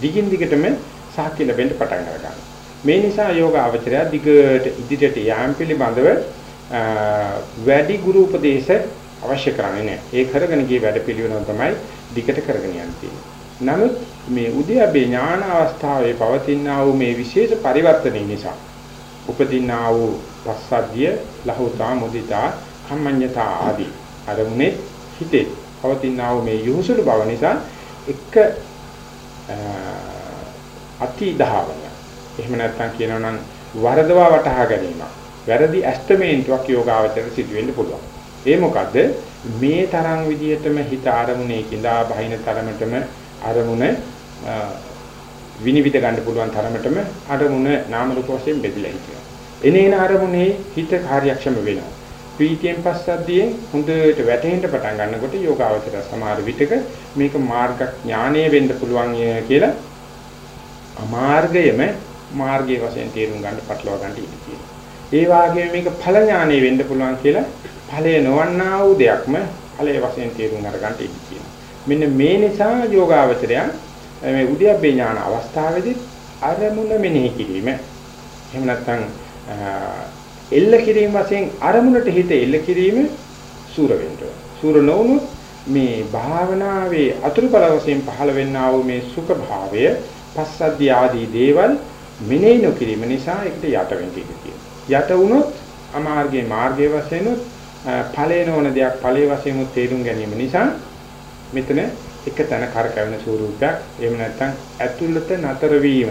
දිගින් දිගටම සාකි ලැබෙන්න පටන් ගන්නවා මේ නිසා යෝග අවචරය දිගට ඉදිරියට යාම පිළිබඳව වැඩි ගුරු උපදේශ අවශ්‍ය කරන්නේ නැහැ. ඒ කරගෙන ගිය වැඩ පිළිවෙල තමයි දිගට කරගෙන යන්නේ. නමුත් මේ උද්‍යප්පේ ඥාන අවස්ථාවේ පවතිනා වූ මේ විශේෂ පරිවර්තනය නිසා උපදිනා වූ පස්සද්ධිය, ලහෝතා, මුදිතා, කම්මඤ්ඤතා ආදී අරමුණේ හිතේ පවතිනා වූ මේ යොහුසුළු බව නිසා එක අති ධාවනය. එහෙම නැත්නම් කියනවා නම් වරදවා වටහා ගැනීම. වැරදි ඇස්තමේන්තුවක් යෝගාවචර සිදු වෙන්න පුළුවන්. ඒ මොකද මේ තරම් විදියටම හිත ආරමුණේ කිඳා බහින තරමටම අරමුණ විනිවිද ගන්න පුළුවන් තරමටම අරමුණ නාම රූප වශයෙන් බෙදලා හිටියා. එනේන අරමුණේ හිත කාර්යක්ෂම වෙනවා. ප්‍රීතියෙන් පස්සද්ධියෙන් හොඳට වැටෙන්න පටන් ගන්නකොට යෝගාවචර සමාර විටක මේක මාර්ග ඥානය වෙන්න පුළුවන් කියලා අමාර්ගයම මාර්ගයේ වශයෙන් තේරුම් ගන්න පටලවා ගන්න ඉඩ තියෙනවා. ඒ වගේම මේක ඵල ඥානය වෙන්න පුළුවන් කියලා ඵලය නොවන්නා වූ දෙයක්ම ඵලයේ වශයෙන් තේරුම් අරගන්න ඉඩ තියෙනවා. මෙන්න මේ නිසා යෝගාවචරය මේ උද්‍යප්පේ ඥාන අවස්ථාවේදී අරමුණ මෙනෙහි කිරීම එහෙම නැත්නම් එල්ල කිරීම වශයෙන් අරමුණට හිත එල්ල කිරීම සූර වෙන්න සූර නොවුනොත් මේ භාවනාවේ අතුරුඵල වශයෙන් පහළ වෙන්නා වූ මේ සුඛ භාවය පස්සද්ධිය ආදී දේවල් මෙනෙහි නොකිරීම නිසා ඒකට යට වෙන්න ඉඩ යට වුණොත් අමාර්ගයේ මාර්ගයේ වශයෙන් ඵලේ නොවන දෙයක් ඵලයේ වශයෙන් තේරුම් ගැනීම නිසා මෙතන එක තැන කරකැවෙන ස්වරූපයක් එහෙම නැත්නම් ඇතුළත නතර වීම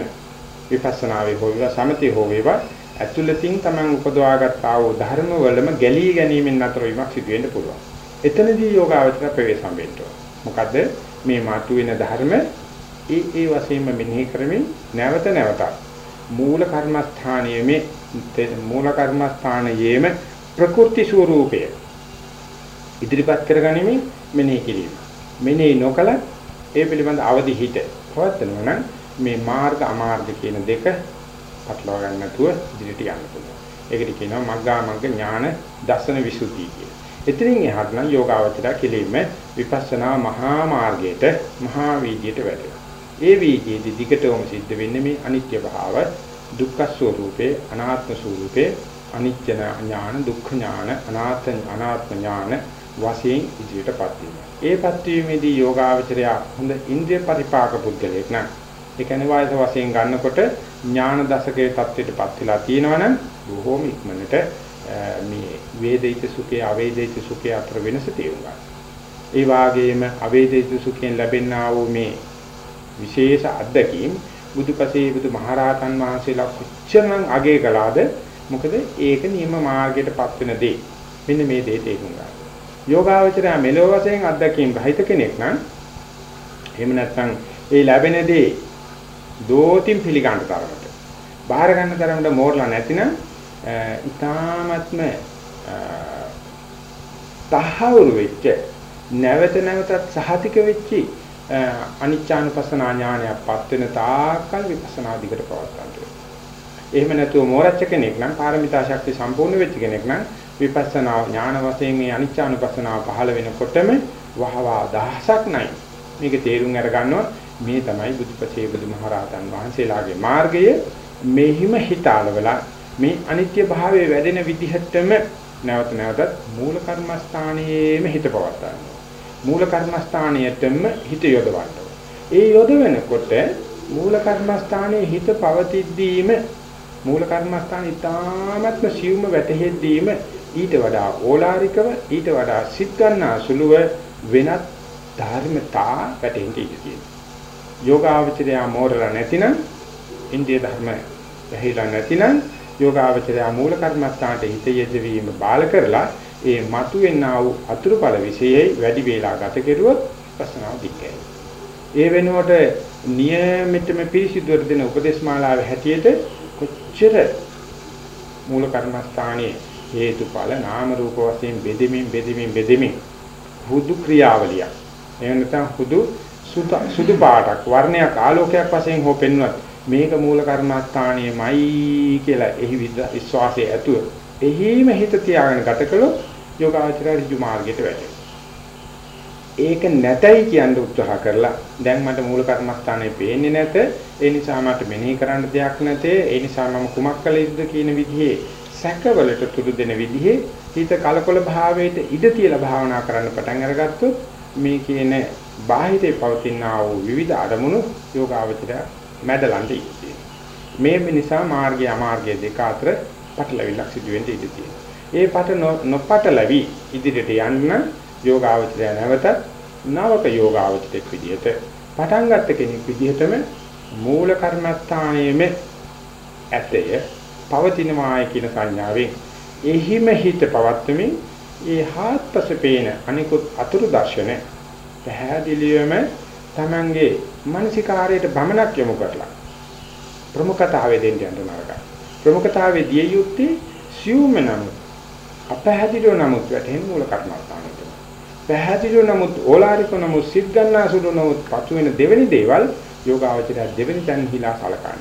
විපස්සනාවේ හෝ වේවා සමතේ හෝ වේවා ඇතුළතින් Taman උපදවාගත් ආ වූ ධර්ම වලම ගැලී ගැනීමෙන් නතර වීමක් සිදු වෙන්න පුළුවන්. එතනදී යෝගාවචර ප්‍රවේශම් වෙන්න මොකද මේ මාතු වෙන ධර්ම ඒ ඒ වශයෙන්ම මෙනෙහි කරමින් නැවත නැවතත් මූල කර්මස්ථානයේ මේ මූල කර්මස්ථානයේම ප්‍රකෘති ස්වરૂපය ඉදිරිපත් කරගනිමින් මෙනෙහි කිරීම. මෙනෙහි නොකල ඒ පිළිබඳ අවදි හිත පවත්නවා නම් මේ මාර්ග අමාර්ග කියන දෙක පටලවා ගන්න නැතුව ඉදිරියට යන්න පුළුවන්. ඒකට කියනවා මග්ගා මග්ග ඥාන දර්ශන විසුද්ධිය කියලා. එතනින් එහාට නම් යෝගාවචර කෙලින්ම විපස්සනා මහා මාර්ගයට මහා වීදියට වැටෙනවා. ඒ වේගයේදී දිගටම සිද්ධ වෙන්නේ මේ අනිත්‍ය භාව, දුක්ඛ ස්වરૂපේ, අනාත්ම ස්වરૂපේ, අනිත්‍ය ඥාන, දුක්ඛ ඥාන, අනාත්ම අනාත්ම ඥාන වශයෙන් ඉදිරියටපත් වෙනවා. ඒපත් වීමේදී යෝගාවචරය හොඳ ඉන්ද්‍රිය පරිපාක පුද්ගලයෙක් නම් ඒ කියන්නේ වායස වශයෙන් ගන්නකොට ඥාන දශකයේ தත්ත්වයටපත් වෙලා තියෙනවනම් බොහෝම ඉක්මනට මේ වේදිත සුඛය අවේදිත සුඛය අතර වෙනස තේරුම් ගන්න. ඒ වාගේම අවේදිත සුඛයෙන් ලැබෙනා වූ මේ විශේෂ අත්දැකීම් බුදුපසේ බුදු මහරහතන් වහන්සේලා කොච්චරනම් අගය කළාද මොකද ඒක නියම මාර්ගයටපත් වෙන දේ. මෙන්න මේ දේ තේරුම් ගන්න. යෝගාවචරය මෙලොව වශයෙන් අත්දැකීම් රහිත කෙනෙක් නම් එහෙම නැත්නම් ඒ ලැබෙන දේ දෝතින් පිළිගන්න තරමට බාහිර ගන්න තරමට මෝරලා නැතිනම් ඊ타ත්ම තහවුරු වෙච්ච නැවත නැවතත් සහතික වෙච්චි අනිච්චානුපස්සනා ඥානයක්පත් වෙන තාකල් විපස්සනා දිගට පවත්වන්න එහෙම නැතුව මෝරච්ච කෙනෙක් නම් පාරමිතා ශක්තිය සම්පූර්ණ වෙච්ච කෙනෙක් නම් විපස්සනා ඥාන වශයෙන් මේ අනිච්චානුපස්සනාව පහළ වෙනකොටම වහවා දහසක් නැයි මේක තේරුම් අර ගන්නවා මේ තමයි බුදුපසේ බුදුමහරහතන් වහන්සේලාගේ මාර්ගය. මෙහිම හිතාලවලා මේ අනිත්‍ය භාවයේ වැඩෙන විදිහටම නැවත නැවතත් මූල කර්මස්ථානයේම හිත පවත්වා මූල කර්මස්ථානයටම හිත යොදවන්න ඒ යොදවනකොට මූල කර්මස්ථානයේ හිත පවතිද්දීම මූල කර්මස්ථාන ඉතාමත්ම සියුම්ව වැටහෙද්දීම ඊට වඩා ඕලාරිකව ඊට වඩා සිත් ගන්නා සුළුව වෙනත් ධර්මතා වැටෙන්න ඉඩ තියෙනවා. යෝගාවචරය මෝරලා නැතිනම් ඉන්දිය ධර්ම වැහිලා නැතිනම් යෝගාවචරය මූල කර්මස්ථානට හිත යෙදවීම බාල කරලා ඒ මතුවෙනා වූ අතුරුඵල විශේෂයි වැඩි වේලා ගත කෙරුවොත් ප්‍රශ්නාව දික්කයි. ඒ වෙනුවට නියමිතම පිරිසිදුවර දෙන උපදේශමාලාවේ හැටියට කොච්චර මූල කර්මස්ථානයේ හේතුඵල නාම රූප වශයෙන් බෙදෙමින් බෙදෙමින් බෙදෙමින් හුදු ක්‍රියාවලිය. එහෙම නැත්නම් හුදු සුදු පාටක් වර්ණයක් ආලෝකයක් වශයෙන් හෝ පෙන්වත් මේක මූල කර්මස්ථානයේමයි කියලා එහි විශ්වාසය ඇතුව එහිම හිත තියාගෙන ගත කළොත් යෝගාචරය ඍජු මාර්ගයට වැටෙනවා. ඒක නැතයි කියන උත්සාහ කරලා දැන් මට මූල කර්මස්ථානේ පේන්නේ නැත ඒ නිසා මට මෙනෙහි කරන්න දෙයක් නැතේ ඒ නිසා මම කුමක් කළ යුතුද කියන විදිහේ සැකවලට තුඩු දෙන විදිහේ හිත කලකොල භාවයට ඉඩ තියලා භාවනා කරන්න පටන් අරගත්තොත් මේ කියන බාහිරේ පවතිනා වූ විවිධ අරමුණු යෝගාවචරය මැඩලන්ට ඉන්නේ. මේ නිසා මාර්ගය අමාර්ගය දෙක අතර පටලවිලක් සිදු වෙන්න ඉඩ තියෙනවා. ඒ පට නොපටලවි ඉදිරියට යන්න යෝගාවචරය නැවත නවක යෝගාවචරයක් විදිහට පටන් ගත්ත කෙනෙක් විදිහටම මූල කර්මස්ථානයේම ඇතය පවතිනවායි කියන සංඥාවෙන් එහිම හිත පවත්වමින් ඒ හාත්පස පේන අනිකුත් අතුරු දර්ශන පැහැදිලිවම Tamange මානසිකාරයට බමනක් යොමු කරලා ප්‍රමුඛතාවය දෙන්න යන නරකයි. ප්‍රමුඛතාවයේ දිය යුත්තේ සියුම් නම් අපහැදිලිව නමුත් වැටෙන මූල කර්මස්ථානෙට. පැහැදිලිව නමුත් ඕලාරික නමුත් සිත් ගන්නාසුළු නමුත් පසු වෙන දෙවෙනි දේවල් යෝගාවචරය දෙවෙනි තැන් හිලා සලකන්න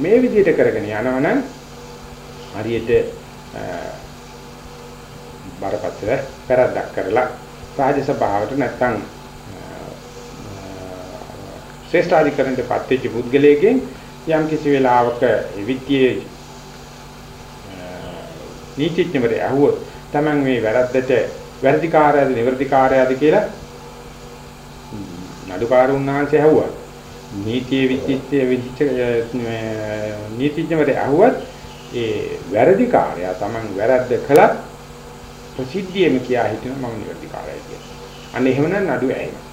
මේ විදිහට කරගෙන යනවනම් හරියට බරපතල පෙරද්දක් කරලා රාජ්‍ය සභාවට නැත්තම් ශ්‍රේෂ්ඨාධිකරණයට පත් වෙච්ච පුද්ගලයෙක්ගෙන් යම් කිසි වෙලාවක විත්තියේ නීතිඥවරය අහුවොත් Taman මේ වැරද්දට වැරදිකාරයද නිවැරදිකාරයද කියලා නඩුකාර උන්වහන්සේ අහුවා. නීතියේ විචිත්‍ය විචිත්‍ය නීතිඥවරය අහුවත් ඒ වැරදිකාරයා Taman වැරද්ද කළත් ප්‍රසිද්ධියම කියා හිටිනවා මම නිවැරදිකාරයයි කියලා. අන්න එහෙමනම් නඩුව ඇහෙනවා.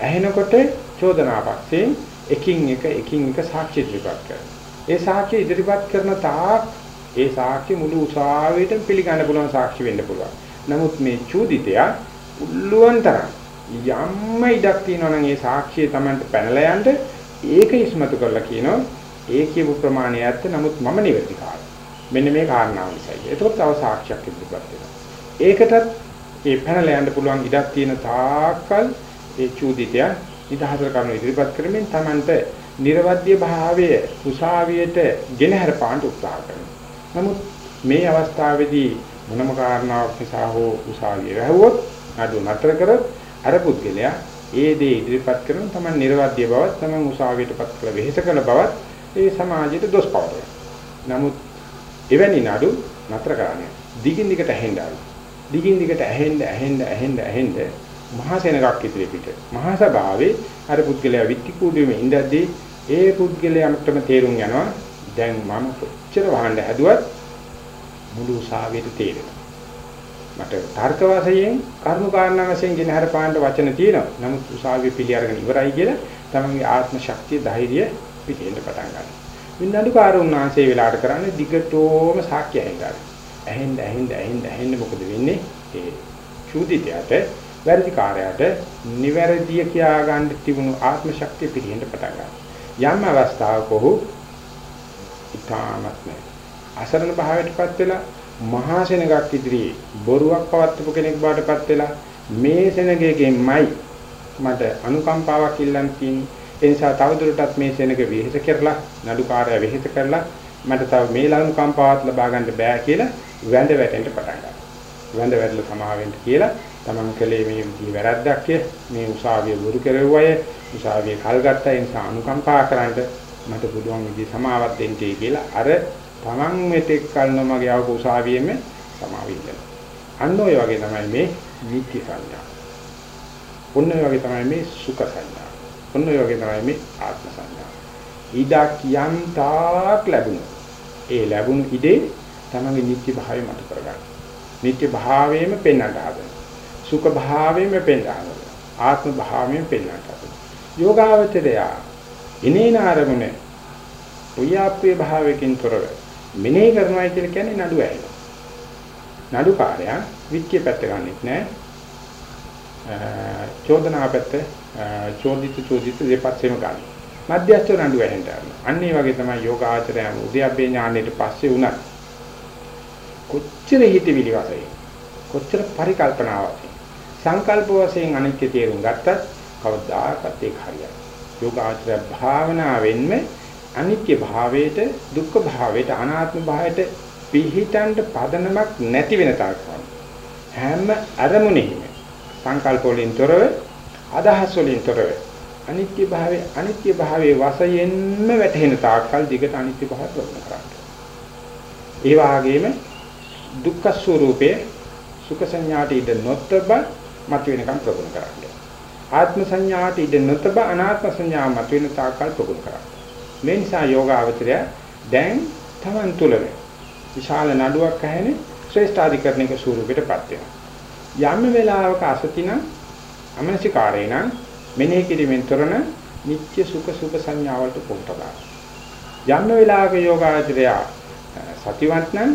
ඇහෙනකොට චෝදනාපක්ෂයෙන් එකින් එක එකින් එක සාක්ෂි ඉදිරිපත් කරනවා. ඒ සාක්ෂි ඉදිරිපත් කරන තාක් ඒ සාක්ෂි මුළු උසාවියටම පිළිගන්න පුළුවන් සාක්ෂි වෙන්න පුළුවන්. නමුත් මේ චූදිතය උල්ලුවන් තරම් යම්ම ඉඩක් තියෙනවා නම් ඒ සාක්ෂිය Tamanට පැනලා යන්න ඒක ඉස්මතු කරලා කියනවා ඒ කියපු ප්‍රමාණය ඇත්ත නමුත් මම නිවැරදිකාරයි. මෙන්න මේ කාරණාව නිසායි. ඒකත් තව සාක්ෂියක් ඉදිරිපත් වෙනවා. ඒකටත් ඒ පැනලා යන්න පුළුවන් ඉඩක් තියෙන තාක්කල් ඒ චූදිතය නිදහසට කරන ඉදිරිපත් කරමින් Tamanට නිර්වද්‍ය භාවය උසාවියට ගෙනහැර පාන්න උත්සාහ කරනවා. නමුත් මේ අවස්ථාවේදී මොනම කාරණාවක් නිසා හෝ උසාවිය වැහුවොත් අඩු නතර කරොත් අර පුද්ගලයා ඒ දේ ඉදිරිපත් කරන තමන් නිර්වද්‍ය බවත් තමන් උසාවියටපත් කළ වෙහෙස කළ බවත් ඒ සමාජයට දොස් පවරනවා. නමුත් එවැනි නඩු නතර කරන්නේ දිගින් දිගට ඇහෙන්න දිගින් දිගට ඇහෙන්න ඇහෙන්න ඇහෙන්න ඇහෙන්න මහා සෙනගක් ඉදිරිය පිට මහා සභාවේ අර පුද්ගලයා විත්ති කූඩුවේ ඉඳද්දී ඒ පුද්ගලයාටම තේරුම් යනවා දැන් මම කොච්චර වහන්න හැදුවත් මුළු උසාවියට තේරෙනවා. මට තර්ක වශයෙන් කරුණු කාරණා වශයෙන් ගෙන හර පාන්න වචන තියෙනවා. නමුත් උසාවිය පිළි අරගෙන ඉවරයි කියලා තමන්ගේ ආත්ම ශක්තිය ධෛර්යය පිටේන්න පටන් ගන්නවා. මින්නඩුකාර උන්වහන්සේ වෙලාට කරන්නේ දිගටම සාක්ෂි ඇහෙන්න. ඇහෙන්න ඇහෙන්න ඇහෙන්න ඇහෙන්න මොකද වෙන්නේ? ඒ චූදිතයට වැරදි කාර්යයට නිවැරදිය කියා ගන්න තිබුණු ආත්ම ශක්තිය පිළිහෙන්න පටන් ගන්නවා. යම් අවස්ථාවක ඔහු ඉතාමත් නැහැ. අසරණ භාවයටපත් වෙලා මහා සෙනගක් ඉදිරියේ බොරුවක් පවත්වපු කෙනෙක් බාටපත් වෙලා මේ සෙනගේගෙන්මයි මට අනුකම්පාවක් ඉල්ලන් තියෙන්නේ. ඒ නිසා තවදුරටත් මේ සෙනග විහිස කරලා නඩුකාරය විහිස කරලා මට තව මේ අනුකම්පාවක් ලබා ගන්න බෑ කියලා වැඳ වැටෙන්න පටන් ගන්නවා. වැඳ වැටලා සමාවෙන්න කියලා තමන් කලේ මේ විදිහ වැරද්දක් මේ උසාවිය බොරු කෙරුවය උසාවිය කල්ගත්තා ඒ නිසා අනුකම්පා කරන්න මට පුළුවන් විදිහ සමාවක් දෙන්නයි කියලා අර තමන් මෙතෙක් කල නොමගේ ආව උසාවියෙම සමාවින්න. අන්න ඔය වගේ තමයි මේ නිත්‍ය සංඥා. ඔන්න ඔය වගේ තමයි මේ සුඛ සංඥා. ඔන්න ඔය වගේ තමයි මේ ආත්ම සංඥා. ඊදා කියන් තාක් ලැබුණා. ඒ ලැබුණු ඉදේ තමන්ගේ නිත්‍ය භාවය මත කරගන්න. නිත්‍ය භාවයෙන්ම පෙන්වන්න හදන. සුඛ භාවයෙන්ම පෙන්වන්න. ආත්ම භාවයෙන්ම පෙන්වන්න හදන. යෝගාවචරය ඉනේන ආරමුණ උයාප්පේ භාවයකින් තොරව මෙනෙහි කරනවා කියලා කියන්නේ නඩු ඇහෙනවා. නඩුකාරයා විත්‍ය පැත්ත ගන්නෙත් නෑ. චෝදනා පැත්ත චෝදිත චෝදිත දෙපැත්තෙම ගන්න. මධ්‍යස්ථ නඩු ඇහෙන්න ගන්නවා. අන්න ඒ වගේ තමයි යෝගාචරය උද්‍යප්පේ ඥානෙට පස්සේ උනත් කොච්චර හිතවිලි වශයෙන් කොච්චර පරිකල්පනාවක් සංකල්ප වශයෙන් අනිත්‍ය තේරුම් ගත්තත් කවදාකවත් ඒක හරියන්නේ යෝගාචර භාවනාවෙන්ම අනිත්‍ය භාවයට දුක්ඛ භාවයට අනාත්ම භාවයට පිහිටන්ට පදනමක් නැති වෙන තාක් හැම අරමුණෙහිම සංකල්ප වලින් තොරව අදහස් වලින් තොරව අනිත්‍ය භාවයේ අනිත්‍ය භාවයේ වශයෙන්ම වැටහෙන තාක්කල් දිගට අනිත්‍ය භාවය ප්‍රගුණ කරන්න. ඒ වගේම දුක්ඛ ස්වરૂපයේ සුඛ සංඥාට ඉඳ නොතබ මත වෙනකම් ප්‍රගුණ කරන්න. ආත්ම සංඥාට ඉඳ නොතබ අනාත්ම සංඥා මත වෙන තාක්කල් ප්‍රගුණ කරන්න. මේ නිසා යෝගාවචරය දැන් Taman තුල විශාල නඩුවක් ඇහෙන ශ්‍රේෂ්ඨාධිකරණයක ස්වරූපයටපත් වෙනවා. යම් වෙලාවක අසතින අමනසිකාරේ නම් මෙනෙහි කිරීමෙන් තොරන නිත්‍ය සුඛ සුඛ සංඥාවලට පොහොටලා. යම් වෙලාවක යෝගාචරය සතිවත් නම්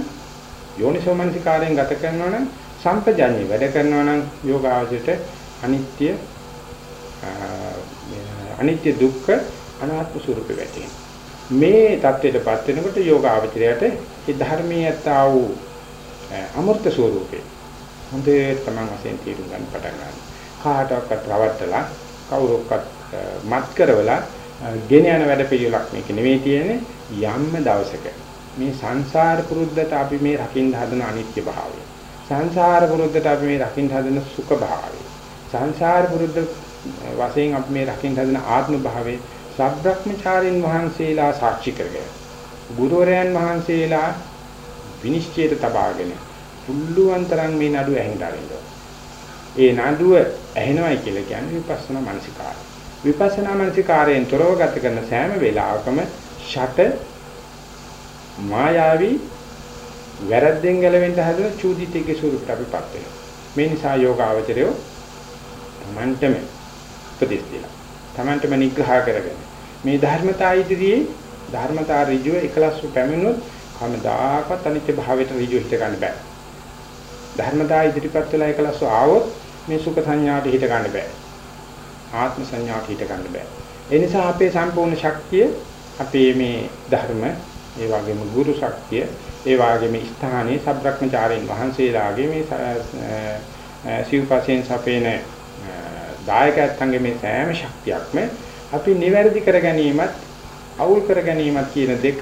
යෝනිසෝමනසිකාරයෙන් ගත කරනවා නම් සම්පජඤ්ඤය වැඩ කරනවා නම් යෝගාචරයට අනිත්‍ය අනිත්‍ය දුක්ඛ අනාත්ම ස්වરૂපේ වැටෙන. මේ தත්ත්වයටපත් වෙනකොට යෝග ආචරයට ඒ ධර්මයේ ඇත්තා වූ අමෘත ස්වરૂපේ හොඳට තමන් වශයෙන් තීරු ගන්න පටන් ගන්නවා. කාටවත් රවට්ටලා කවුරක්වත් මත් කරවලා ගෙන යන වැඩ පිළිවෙලක් මේක නෙවෙයි තියෙන්නේ යම්ම දවසක මේ සංසාර පුරුද්දට අපි මේ රකින්න හදන අනිත්‍ය භාවය සංසාර පුරුද්දට අපි මේ රකින්න හදන සුඛ භාවය සංසාර පුරුද්දට වශයෙන් අපි මේ රකින්න හදන ආත්ම භාවය සබ්‍රක්‍මචාරින් වහන්සේලා සාක්ෂි කරගෙන ගුරුවරයන් වහන්සේලා විනිශ්චයට තබාගෙන පුල්ලුවන් තරම් මේ නඩුව ඇහිඳ අරින්න. ඒ නඩුව ඇහෙනවයි කියලා කියන්නේ විපස්සනා මානසිකාරය. විපස්සනා මානසිකාරයෙන් තොරව ගත කරන සෑම වෙලාවකම ෂට මායාවී වැරද්දෙන් ගැලවෙන්න හදන චූදිතයේ ස්වරූපයට අපිපත් වෙනවා. මේ නිසා යෝගාවචරයෝ තමන්ටම උපදෙස් දෙලා. තමන්ටම නිග්‍රහ කරගෙන මේ ධර්මතා ඉදිරියේ ධර්මතා ඍජුව එකලස්ව පැමිණුනොත් කවදාකවත් අනිත්‍ය භාවයට ඍජු හිත ගන්න බෑ. ධර්මතා ඉදිරිපත් වෙලා එකලස්ව ආවොත් මේ සුඛ සංඥාට හිත ගන්න බෑ. ආත්ම සංඥාට හිත ගන්න බෑ. ඒ නිසා අපේ සම්පූර්ණ ශක්තිය අපේ මේ ධර්ම ඒ වගේම ගුරු ශක්තිය ඒ වගේම ස්ථානයේ සබ්‍රක්‍මචාරින් වහන්සේලාගේ මේ සිව්පසෙන් සපේන දායකයන්ගේ මේ සෑම ශක්තියක්ම අපි නිවැරදි කර ගැනීමත් අවුල් කර ගැනීමත් කියන දෙක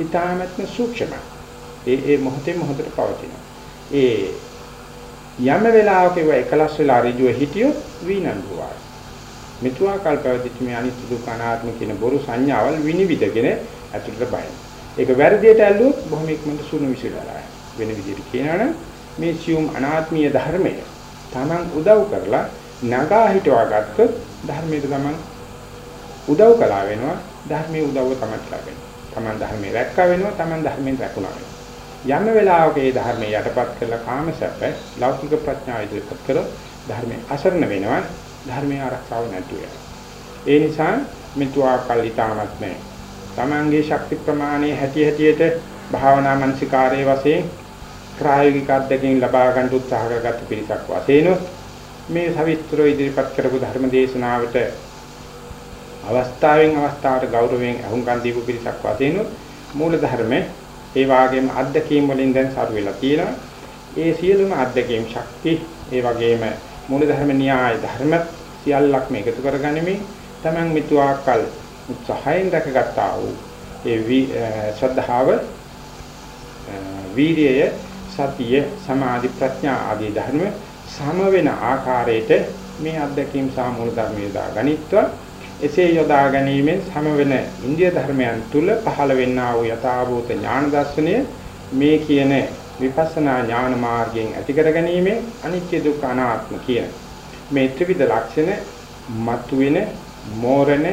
ඊ타මත්ම සූක්ෂමයි. ඒ ඒ මොහොතේ මොහොතට පවතිනවා. ඒ යම් වෙලාවක ඒවා එකලස් වෙලා ඍජුව හිටියොත් විනන්දුවා. මෙතුආ කල්පවදිච්ච මේ අනිත්‍ය දුක්ඛ අනාත්ම කියන බොරු සංඥාවල් විනිවිදගෙන ඇතුළට බයින. ඒක වැරදියට ඇල්ලුවොත් බොහොම ඉක්මනට සුණු විසිරලා වෙන විදිහට කියනවනම් මේ සියුම් අනාත්මීය ධර්මය Taman උදව් කරලා නගා හිටවා ගත්තොත් ධර්මයට Taman උදව් කළා වෙනවා ධර්මයේ උදව්ව තමයි ලැබෙන්නේ. Taman ධර්මයේ රැක්කා වෙනවා Taman ධර්මයෙන් රැකුණා වෙනවා. යම් වෙලාවක ඒ ධර්මයේ යටපත් කරලා කාමසප්ප ලෞකික ප්‍රඥාව ඉදිරිපත් කරලා ධර්මයේ අසරණ වෙනවා ධර්මයේ ආරක්ෂාව නැතුව ඒ නිසා මිතුආ කල්ලිතාමත් මේ තමන්ගේ ශක්ති ප්‍රමාණය හැටි හැටියට භාවනා මනසිකාරයේ වශයෙන් ප්‍රායෝගික අධ්‍යක්ෂින් ලබා ගන්න උත්සාහ කරගත් පිරිසක් වශයෙන් මේ සවිස්තරව ඉදිරිපත් කරපු ධර්ම දේශනාවට අවස්ථාවෙන් අවස්ථාවට ගෞරවයෙන් අහුම්කම් දීපු පිරිසක් වශයෙන් මූල ධර්මයේ ඒ වාගේම අද්දකීම් වලින් දැන් සරු වෙලා තියෙනවා. ඒ සියලුම අද්දකීම් ශක්ති ඒ වගේම මූලධර්ම න්‍යාය ධර්ම සියල්ලක්ම එකතු කරගනිමින් තමන් මිතුආකල් උත්සාහයෙන් රැකගත්තා වූ ඒ ශ්‍රද්ධාව වීර්යය සතිය සමාධි ප්‍රඥා ආදී ධර්ම සම වෙන ආකාරයට මේ අද්දකීම් සාමූල ධර්ම යොදා ගනිත්වා එසේ යොදා ගැනීමෙන් සමවෙන ඉන්දිය ධර්මයන් තුල පහළ වෙන්නා වූ යථාභූත ඥාන දර්ශනය මේ කියන විපස්සනා ඥාන මාර්ගයෙන් ඇති කර ගැනීම අනිත්‍ය දුක්ඛ අනාත්ම කියන මේ ත්‍රිවිධ ලක්ෂණ මතුවෙන මෝරණ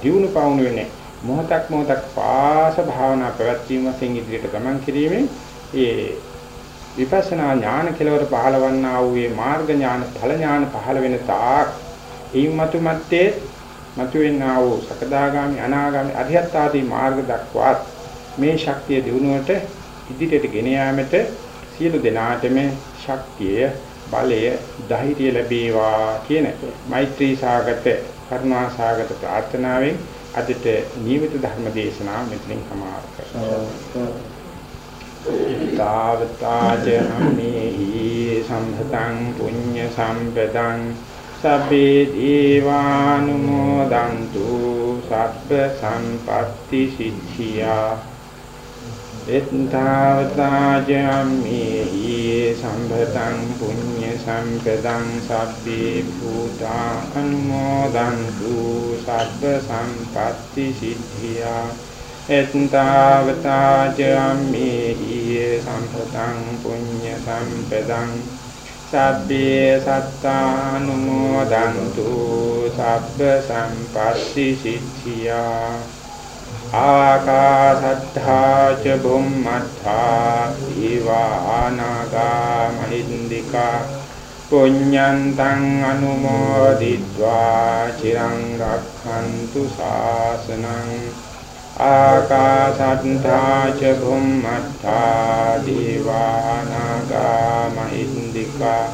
දියුණු පවුණු වෙන මොහොතක් මොහොතක් පාස භාවනා පැවැත්වීම වශයෙන් ඉදිරියට ගමන් කිරීමෙන් ඒ විපස්සනා ඥාන කෙලවර පහළවන්නා වූ මේ මාර්ග ඥාන ඵල ඥාන පහළ වෙන තාක් ඊමතු මැත්තේ මතුවෙනා වූ සකදාගාමි අනාගාමි අරිහත් ආදී මාර්ග දක්වාත් මේ ශක්තිය දිනුවට ඉදිරියට ගෙන යාමට සියලු දෙනාටම ශක්තිය බලය ධෛර්යය ලැබේවා කියන මෛත්‍රී සාගත කරුණා සාගත ප්‍රාර්ථනාවෙන් අදට නියමිත ධර්ම දේශනාව මෙතනින් සමාප්ත කරනවා. තාවතාජ අම්මේහි සම්භතං පුඤ්ඤ සම්පදං සබ්බේ දීවානුමෝදන්තු සබ්බ සම්පatti සිද්ධියා. එත්තාවතාජම්මේහි සම්පතං පුඤ්ඤ සම්පතං සබ්බේ භූතා අනුමෝදන්තු සබ්බ සම්පatti සිද්ධියා. එත්තාවතාජම්මේහිය සම්පතං පුඤ්ඤ සම්පතං සබ්බේ සත්තානුමෝදන්තු සබ්බ සම්පස්සි සිද්ධියා ආකාසත්තා ච බුම්මත්තා දීවානාගා මහින්దికා පුඤ්ඤන්තං අනුමෝදිත්වා චිරං රක්ඛන්තු ශාසනං ආකාසත්තා ච භුම්මත්තා දීවානාගා මහින්దికා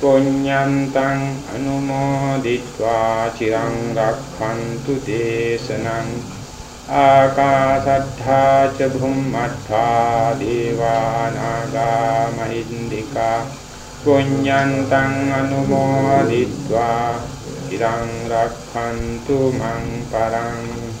පුඤ්ඤන්තං අනුමෝදිත්වා චිරං රක්ඛන්තු දේශනං ආකාසත්තා ච භුම්මත්තා දීවානාගා මහින්దికා පුඤ්ඤන්තං අනුමෝදිත්වා චිරං රක්ඛන්තු මං පරං